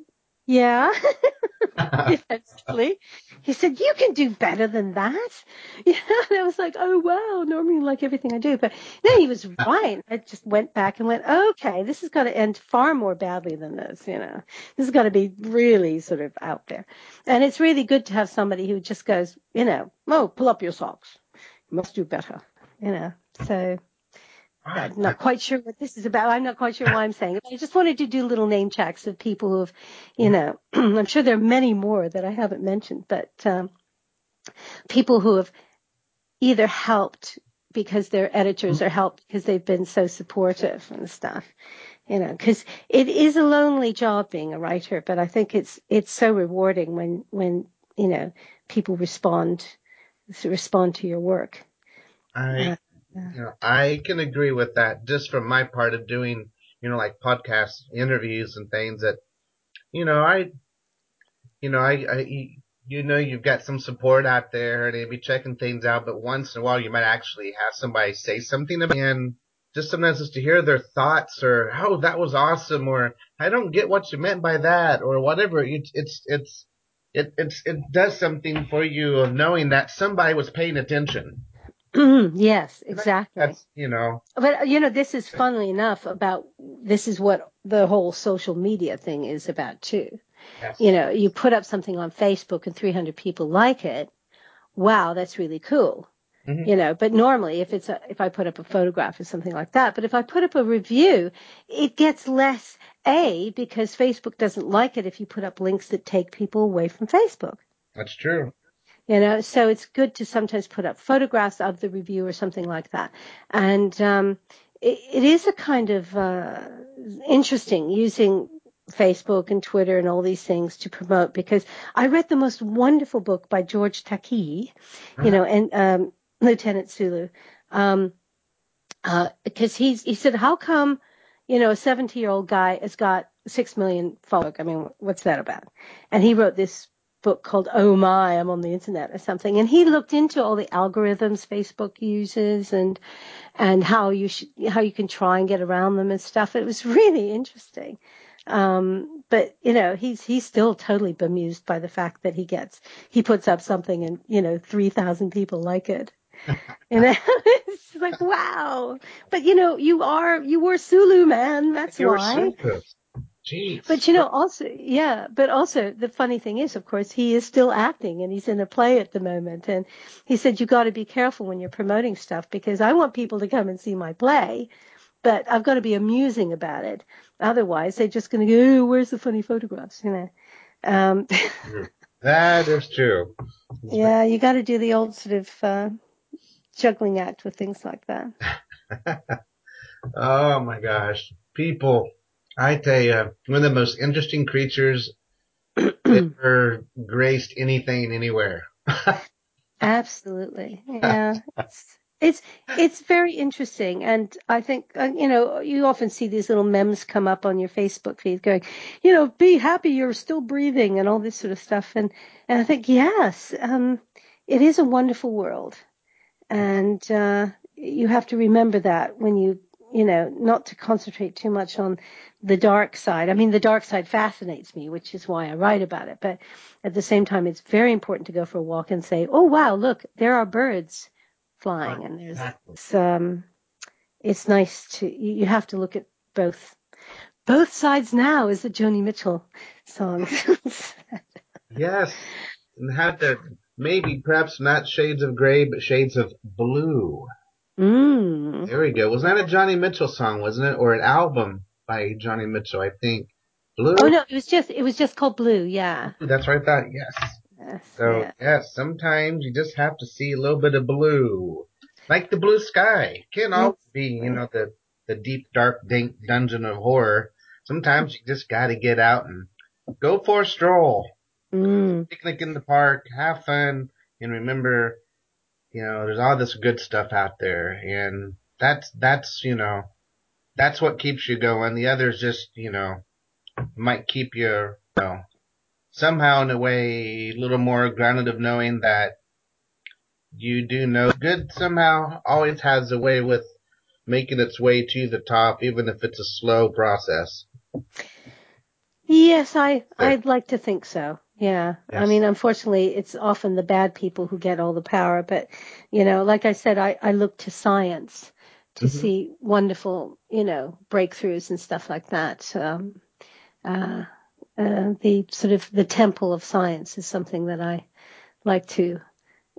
Speaker 2: yeah, eventually. He said, you can do better than that. Yeah. And I was like, oh wow, normally like everything I do. But then he was right. I just went back and went, okay, this has got to end far more badly than this, you know. This has got to be really sort of out there. And it's really good to have somebody who just goes, you know, oh, pull up your socks. You must do better, you know. So I'm not quite sure what this is about. I'm not quite sure why I'm saying it. I just wanted to do little name checks of people who have, you know, I'm sure there are many more that I haven't mentioned, but um, people who have either helped because their editors mm-hmm. are helped because they've been so supportive and stuff you know because it is a lonely job being a writer but i think it's it's so rewarding when when you know people respond respond to your work
Speaker 1: i uh, you know i can agree with that just from my part of doing you know like podcast interviews and things that you know i you know i i you know you've got some support out there and they'll be checking things out, but once in a while you might actually have somebody say something about and just sometimes just to hear their thoughts or, oh, that was awesome or I don't get what you meant by that or whatever. It's, it's, it's, it, it's, it does something for you of knowing that somebody was paying attention.
Speaker 2: yes, exactly.
Speaker 1: That's, you know.
Speaker 2: But, you know, this is funnily enough about, this is what the whole social media thing is about too. Yes. You know, you put up something on Facebook and 300 people like it. Wow, that's really cool. Mm-hmm. You know, but normally if it's a, if I put up a photograph or something like that, but if I put up a review, it gets less A because Facebook doesn't like it if you put up links that take people away from Facebook.
Speaker 1: That's true.
Speaker 2: You know, so it's good to sometimes put up photographs of the review or something like that. And, um, it, it is a kind of, uh, interesting using Facebook and Twitter and all these things to promote because I read the most wonderful book by George Takei, you know, and um, Lieutenant Sulu, um, uh, because he's he said, how come, you know, a 70 year old guy has got six million followers? I mean, what's that about? And he wrote this book called Oh My, I'm on the internet or something. And he looked into all the algorithms Facebook uses and, and how you should, how you can try and get around them and stuff. It was really interesting. Um, but you know, he's he's still totally bemused by the fact that he gets he puts up something and you know three thousand people like it. you know, it's like wow. But you know, you are you were Sulu man. That's
Speaker 1: you
Speaker 2: why.
Speaker 1: Jeez.
Speaker 2: But you know, also, yeah, but also the funny thing is, of course, he is still acting and he's in a play at the moment. And he said, you got to be careful when you're promoting stuff because I want people to come and see my play, but I've got to be amusing about it. Otherwise, they're just going to go, oh, "Where's the funny photographs?" You know. Um,
Speaker 1: that is true.
Speaker 2: yeah, you got to do the old sort of uh, juggling act with things like that.
Speaker 1: oh my gosh, people! I tell you, one of the most interesting creatures ever graced anything anywhere.
Speaker 2: Absolutely, yeah. It's, it's it's very interesting, and I think uh, you know you often see these little memes come up on your Facebook feed, going, you know, be happy you're still breathing, and all this sort of stuff, and and I think yes, um, it is a wonderful world, and uh, you have to remember that when you you know not to concentrate too much on the dark side. I mean, the dark side fascinates me, which is why I write about it, but at the same time, it's very important to go for a walk and say, oh wow, look, there are birds flying, and there's it's, um, it's nice to you have to look at both both sides now is the Joni Mitchell song.
Speaker 1: yes, and had to maybe perhaps not shades of gray, but shades of blue.
Speaker 2: Mm.
Speaker 1: There we go. Was that a Joni Mitchell song, wasn't it, or an album by Joni Mitchell? I think.
Speaker 2: Blue. Oh no, it was just it was just called Blue. Yeah.
Speaker 1: That's right. That yes. Yes. So yeah. yes, sometimes you just have to see a little bit of blue, like the blue sky. Can't always be, you know, the the deep, dark, dank dungeon of horror. Sometimes you just got to get out and go for a stroll,
Speaker 2: mm.
Speaker 1: picnic in the park, have fun, and remember, you know, there's all this good stuff out there, and that's that's you know, that's what keeps you going. The others just you know might keep you, you know, somehow in a way a little more grounded of knowing that you do know good somehow always has a way with making its way to the top, even if it's a slow process.
Speaker 2: Yes, I, I'd like to think so. Yeah. Yes. I mean, unfortunately, it's often the bad people who get all the power, but, you know, like I said, I, I look to science to mm-hmm. see wonderful, you know, breakthroughs and stuff like that. Um, uh, uh, the sort of the temple of science is something that I like to,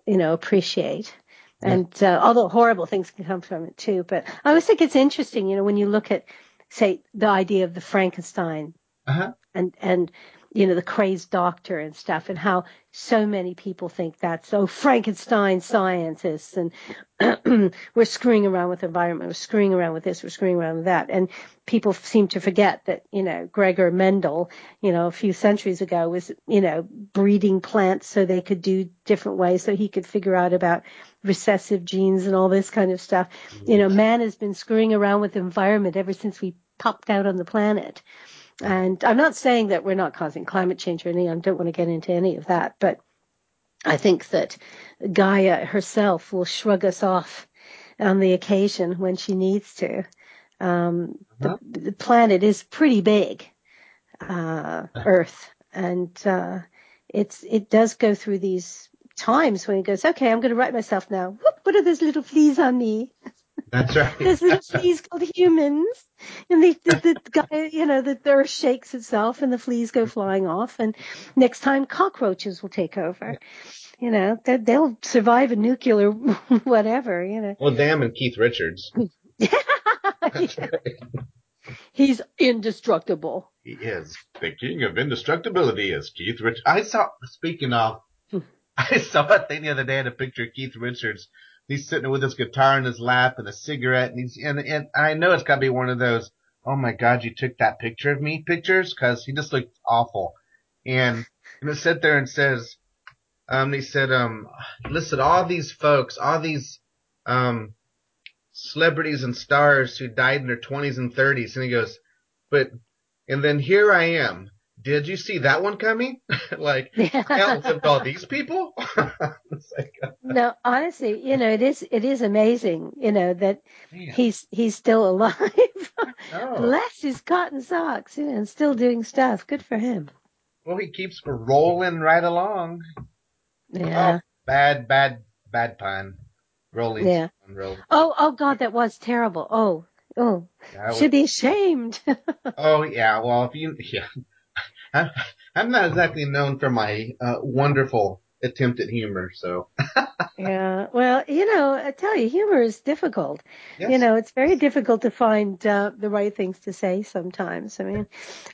Speaker 2: you know, appreciate. Yeah. And uh, although horrible things can come from it too, but I always think it's interesting, you know, when you look at, say, the idea of the Frankenstein,
Speaker 1: uh-huh.
Speaker 2: and and you know, the crazed doctor and stuff and how so many people think that's, oh, Frankenstein scientists and we're screwing around with the environment. We're screwing around with this. We're screwing around with that. And people seem to forget that, you know, Gregor Mendel, you know, a few centuries ago was, you know, breeding plants so they could do different ways so he could figure out about recessive genes and all this kind of stuff. You know, mm-hmm. man has been screwing around with the environment ever since we popped out on the planet. And I'm not saying that we're not causing climate change or any, I don't want to get into any of that, but I think that Gaia herself will shrug us off on the occasion when she needs to. Um, uh-huh. the, the, planet is pretty big, uh, Earth, and uh, it's it does go through these times when it goes, okay, I'm going to write myself now. Whoop, what are those little fleas on me?
Speaker 1: That's right.
Speaker 2: There's little fleas called humans, and the, the, the guy, you know, the earth shakes itself, and the fleas go flying off. And next time, cockroaches will take over. You know, they, they'll survive a nuclear whatever. You know.
Speaker 1: Well, damn, and Keith Richards.
Speaker 2: That's right. He's indestructible.
Speaker 1: He is. The king of indestructibility is Keith Richards. I saw, speaking of, hmm. I saw a thing the other day, had a picture of Keith Richards he's sitting with his guitar in his lap and a cigarette, and he's and, and I know it's got to be one of those. Oh my God, you took that picture of me pictures because he just looked awful, and and it sit there and says, um, he said, um, listed all these folks, all these um celebrities and stars who died in their 20s and 30s, and he goes, but and then here I am did you see that one coming? like, hell, all these people?
Speaker 2: like, uh, no, honestly, you know, it is, it is amazing, you know, that man. he's, he's still alive. Bless his cotton socks, you know, and still doing stuff. Good for him.
Speaker 1: Well, he keeps rolling right along.
Speaker 2: Yeah.
Speaker 1: Oh, bad, bad, bad pun. Rolling.
Speaker 2: Yeah.
Speaker 1: Rolling.
Speaker 2: Oh, oh God, that was terrible. Oh, oh, yeah, should be ashamed.
Speaker 1: oh yeah, well if you yeah, I'm not exactly known for my uh, wonderful attempt at humor, so.
Speaker 2: yeah, well, you know, I tell you, humor is difficult. Yes. You know, it's very difficult to find uh, the right things to say sometimes. I mean,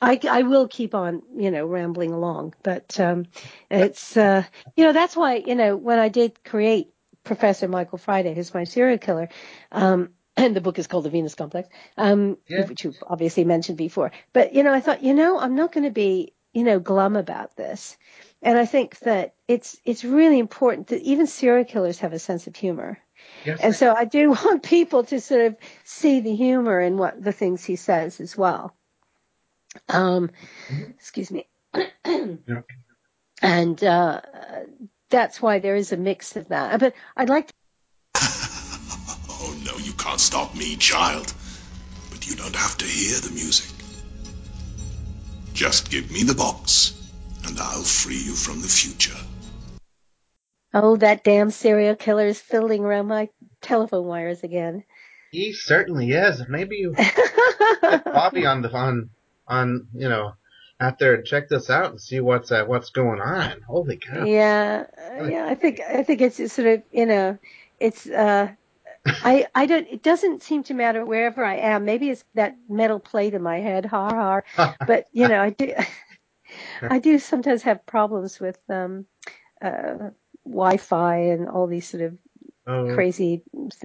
Speaker 2: I, I will keep on, you know, rambling along, but um, it's, uh, you know, that's why, you know, when I did create Professor Michael Friday, who's my serial killer, um, and the book is called The Venus Complex, um, yeah. which you've obviously mentioned before. But, you know, I thought, you know, I'm not going to be, you know, glum about this. And I think that it's, it's really important that even serial killers have a sense of humor. Yes. And so I do want people to sort of see the humor in what the things he says as well. Um, mm-hmm. excuse me. yeah. And, uh, that's why there is a mix of that. But I'd like to
Speaker 3: no, you can't stop me, child. But you don't have to hear the music. Just give me the box, and I'll free you from the future.
Speaker 2: Oh, that damn serial killer is fiddling around my telephone wires again.
Speaker 1: He certainly is. Maybe you Bobby on the on on you know out there and check this out and see what's uh, what's going on. Holy cow!
Speaker 2: Yeah, yeah. I think I think it's sort of you know it's uh I, I don't, it doesn't seem to matter wherever I am. Maybe it's that metal plate in my head, ha ha. But, you know, I do, I do sometimes have problems with, um, uh, Wi-Fi and all these sort of oh. crazy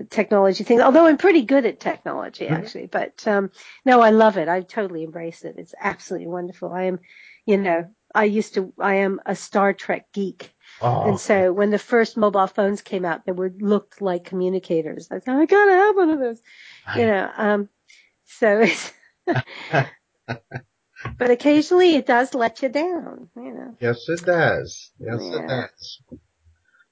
Speaker 2: technology things. Although I'm pretty good at technology mm-hmm. actually, but, um, no, I love it. I totally embrace it. It's absolutely wonderful. I am, you know, I used to, I am a Star Trek geek. Oh. And so when the first mobile phones came out, they were looked like communicators. I thought, I gotta have one of those. You know, um, so but occasionally it does let you down, you know.
Speaker 1: Yes, it does. Yes, yeah. it does.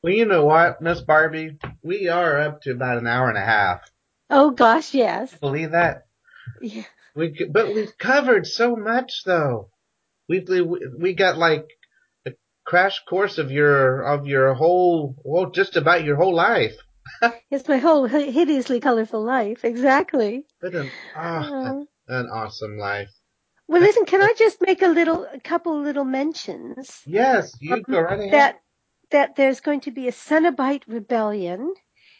Speaker 1: Well, you know what, Miss Barbie? We are up to about an hour and a half.
Speaker 2: Oh gosh, yes.
Speaker 1: Believe that?
Speaker 2: Yeah.
Speaker 1: We, but we've covered so much though. We've, we got like crash course of your of your whole well just about your whole life.
Speaker 2: it's my whole hideously colorful life, exactly.
Speaker 1: But an oh, an awesome life.
Speaker 2: Well, listen, can I just make a little, a couple little mentions?
Speaker 1: Yes, you um, go right ahead.
Speaker 2: That that there's going to be a Cenobite rebellion.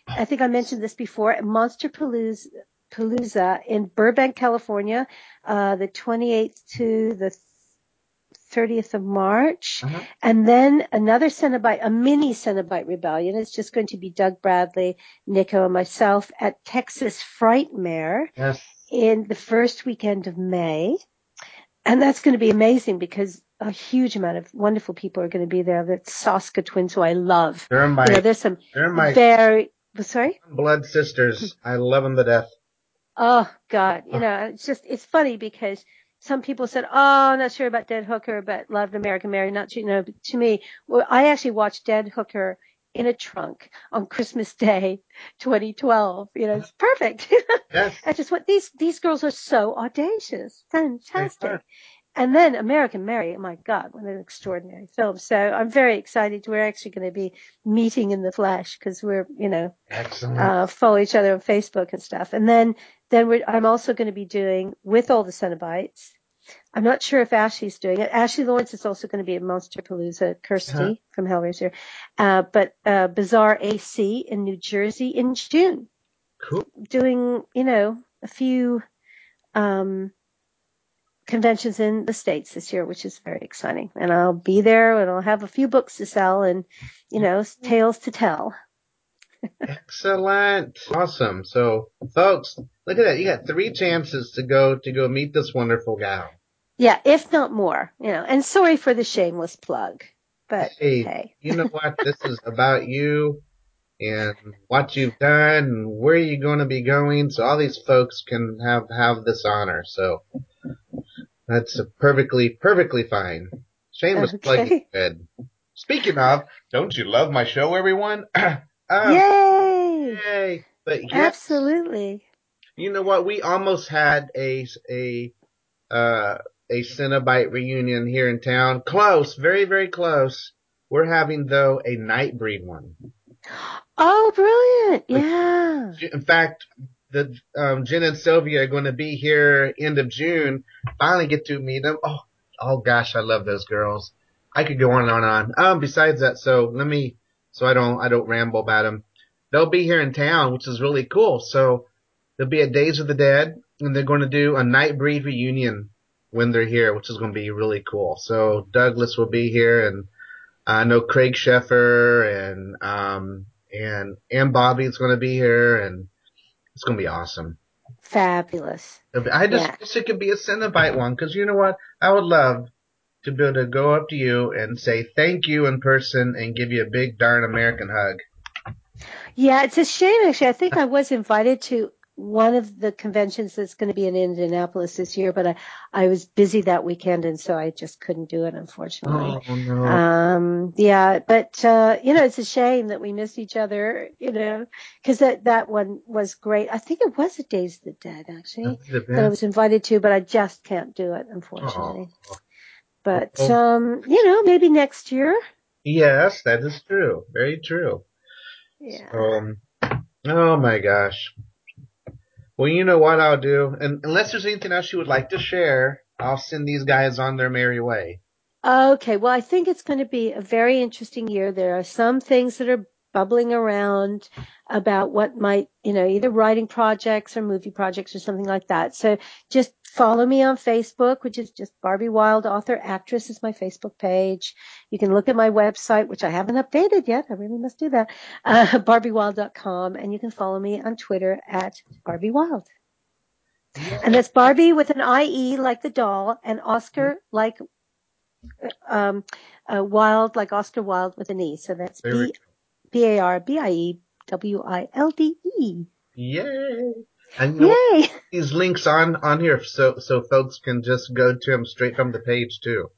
Speaker 2: I think I mentioned this before. At Monsterpalooza, Palooza in Burbank, California, uh, the 28th to the 30th of March. Uh-huh. And then another Cenobite, a mini Cenobite rebellion. It's just going to be Doug Bradley, Nico, and myself at Texas Frightmare yes. in the first weekend of May. And that's going to be amazing because a huge amount of wonderful people are going to be there. The Soska twins, who I love.
Speaker 1: They're my,
Speaker 2: you know, there's some they're my very, sorry?
Speaker 1: Blood sisters. I love them to death.
Speaker 2: Oh God, you know, it's just, it's funny because some people said, "Oh, I'm not sure about Dead Hooker, but loved American Mary." Not you know, to me, well, I actually watched Dead Hooker in a trunk on Christmas Day, 2012. You know, it's perfect. Yes. I just what these these girls are so audacious, fantastic. And then American Mary, oh my God, what an extraordinary film. So I'm very excited. We're actually going to be meeting in the flesh because we're, you know, uh, follow each other on Facebook and stuff. And then, then I'm also going to be doing with all the Cenobites. I'm not sure if Ashley's doing it. Ashley Lawrence is also going to be at Monsterpalooza, Kirsty uh-huh. from Hellraiser, uh, but, uh, Bizarre AC in New Jersey in June.
Speaker 1: Cool.
Speaker 2: Doing, you know, a few, um, conventions in the States this year, which is very exciting. And I'll be there and I'll have a few books to sell and, you know, mm-hmm. tales to tell.
Speaker 1: Excellent. Awesome. So folks, look at that. You got three chances to go, to go meet this wonderful gal.
Speaker 2: Yeah, if not more, you know, and sorry for the shameless plug, but hey, hey.
Speaker 1: you know what? This is about you and what you've done and where you're going to be going. So all these folks can have, have this honor. So that's perfectly, perfectly fine. Shameless okay. plug. Speaking of, don't you love my show, everyone?
Speaker 2: um, yay!
Speaker 1: Yay! But
Speaker 2: yes, absolutely.
Speaker 1: You know what? We almost had a a uh, a Cenobite reunion here in town. Close, very very close. We're having though a Nightbreed one.
Speaker 2: Oh, brilliant! Yeah.
Speaker 1: In fact, the um, Jen and Sylvia are going to be here end of June. Finally get to meet them. Oh, oh gosh, I love those girls. I could go on and on and on. Um, besides that, so let me, so I don't, I don't ramble about them. They'll be here in town, which is really cool. So they'll be at Days of the Dead, and they're going to do a Nightbreed reunion when they're here, which is going to be really cool. So Douglas will be here, and I know Craig Sheffer and um and and Bobby's going to be here, and it's going to be awesome.
Speaker 2: Fabulous.
Speaker 1: I just yeah. wish it could be a Cenobite one because you know what? I would love to be able to go up to you and say thank you in person and give you a big darn American hug.
Speaker 2: Yeah, it's a shame actually. I think I was invited to one of the conventions that's going to be in Indianapolis this year, but I, I was busy that weekend and so I just couldn't do it, unfortunately.
Speaker 1: Oh, no.
Speaker 2: Um, yeah, but, uh, you know, it's a shame that we missed each other, you know, cause that, that one was great. I think it was a Days of the Dead, actually, that I was invited to, but I just can't do it, unfortunately. Oh. But, oh. um, you know, maybe next year.
Speaker 1: Yes, that is true. Very true.
Speaker 2: Yeah.
Speaker 1: Um, oh my gosh. Well, you know what I'll do, and unless there's anything else you would like to share, I'll send these guys on their merry way.
Speaker 2: Okay, well, I think it's going to be a very interesting year. There are some things that are bubbling around about what might, you know, either writing projects or movie projects or something like that. So just follow me on Facebook, which is just Barbie Wilde author actress is my Facebook page. You can look at my website, which I haven't updated yet. I really must do that. Uh, barbiewilde.com and you can follow me on Twitter at Barbie Wilde. And that's Barbie with an IE like the doll and Oscar like, um, uh, Wild like Oscar Wilde with an E. So that's B, B A R B I E W I L D E.
Speaker 1: Yay! And Yay! these links on on here so so folks can just go to them straight from the page too.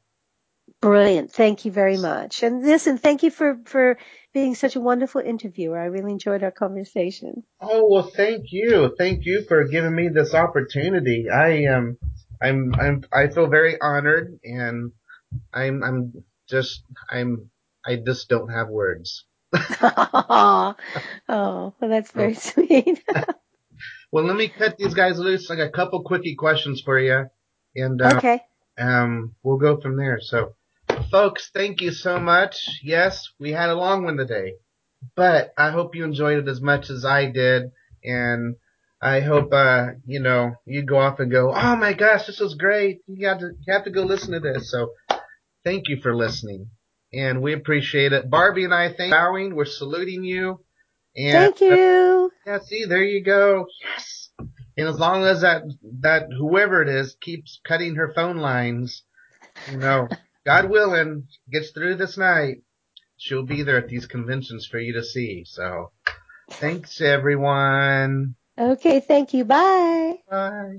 Speaker 2: Brilliant. Thank you very much. And listen, thank you for for being such a wonderful interviewer. I really enjoyed our conversation.
Speaker 1: Oh well, thank you. Thank you for giving me this opportunity. I am, um, I'm, I'm, I feel very honored, and I'm, I'm just, I'm, I just don't have words.
Speaker 2: oh, well, that's very oh. sweet.
Speaker 1: Well, let me cut these guys loose. I got a couple quickie questions for you, and uh,
Speaker 2: okay,
Speaker 1: um, we'll go from there. So, folks, thank you so much. Yes, we had a long one today, but I hope you enjoyed it as much as I did, and I hope uh, you know you go off and go, oh my gosh, this was great. You got to you have to go listen to this. So thank you for listening. And we appreciate it. Barbie and I thank bowing. We're saluting you.
Speaker 2: And, thank you.
Speaker 1: Uh, yeah, see, there you go. Yes. And as long as that, that whoever it is keeps cutting her phone lines, you know, God willing, gets through this night, she'll be there at these conventions for you to see. So thanks everyone.
Speaker 2: Okay. Thank you. Bye.
Speaker 1: Bye.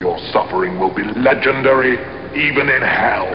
Speaker 3: Your suffering will be legendary even in hell.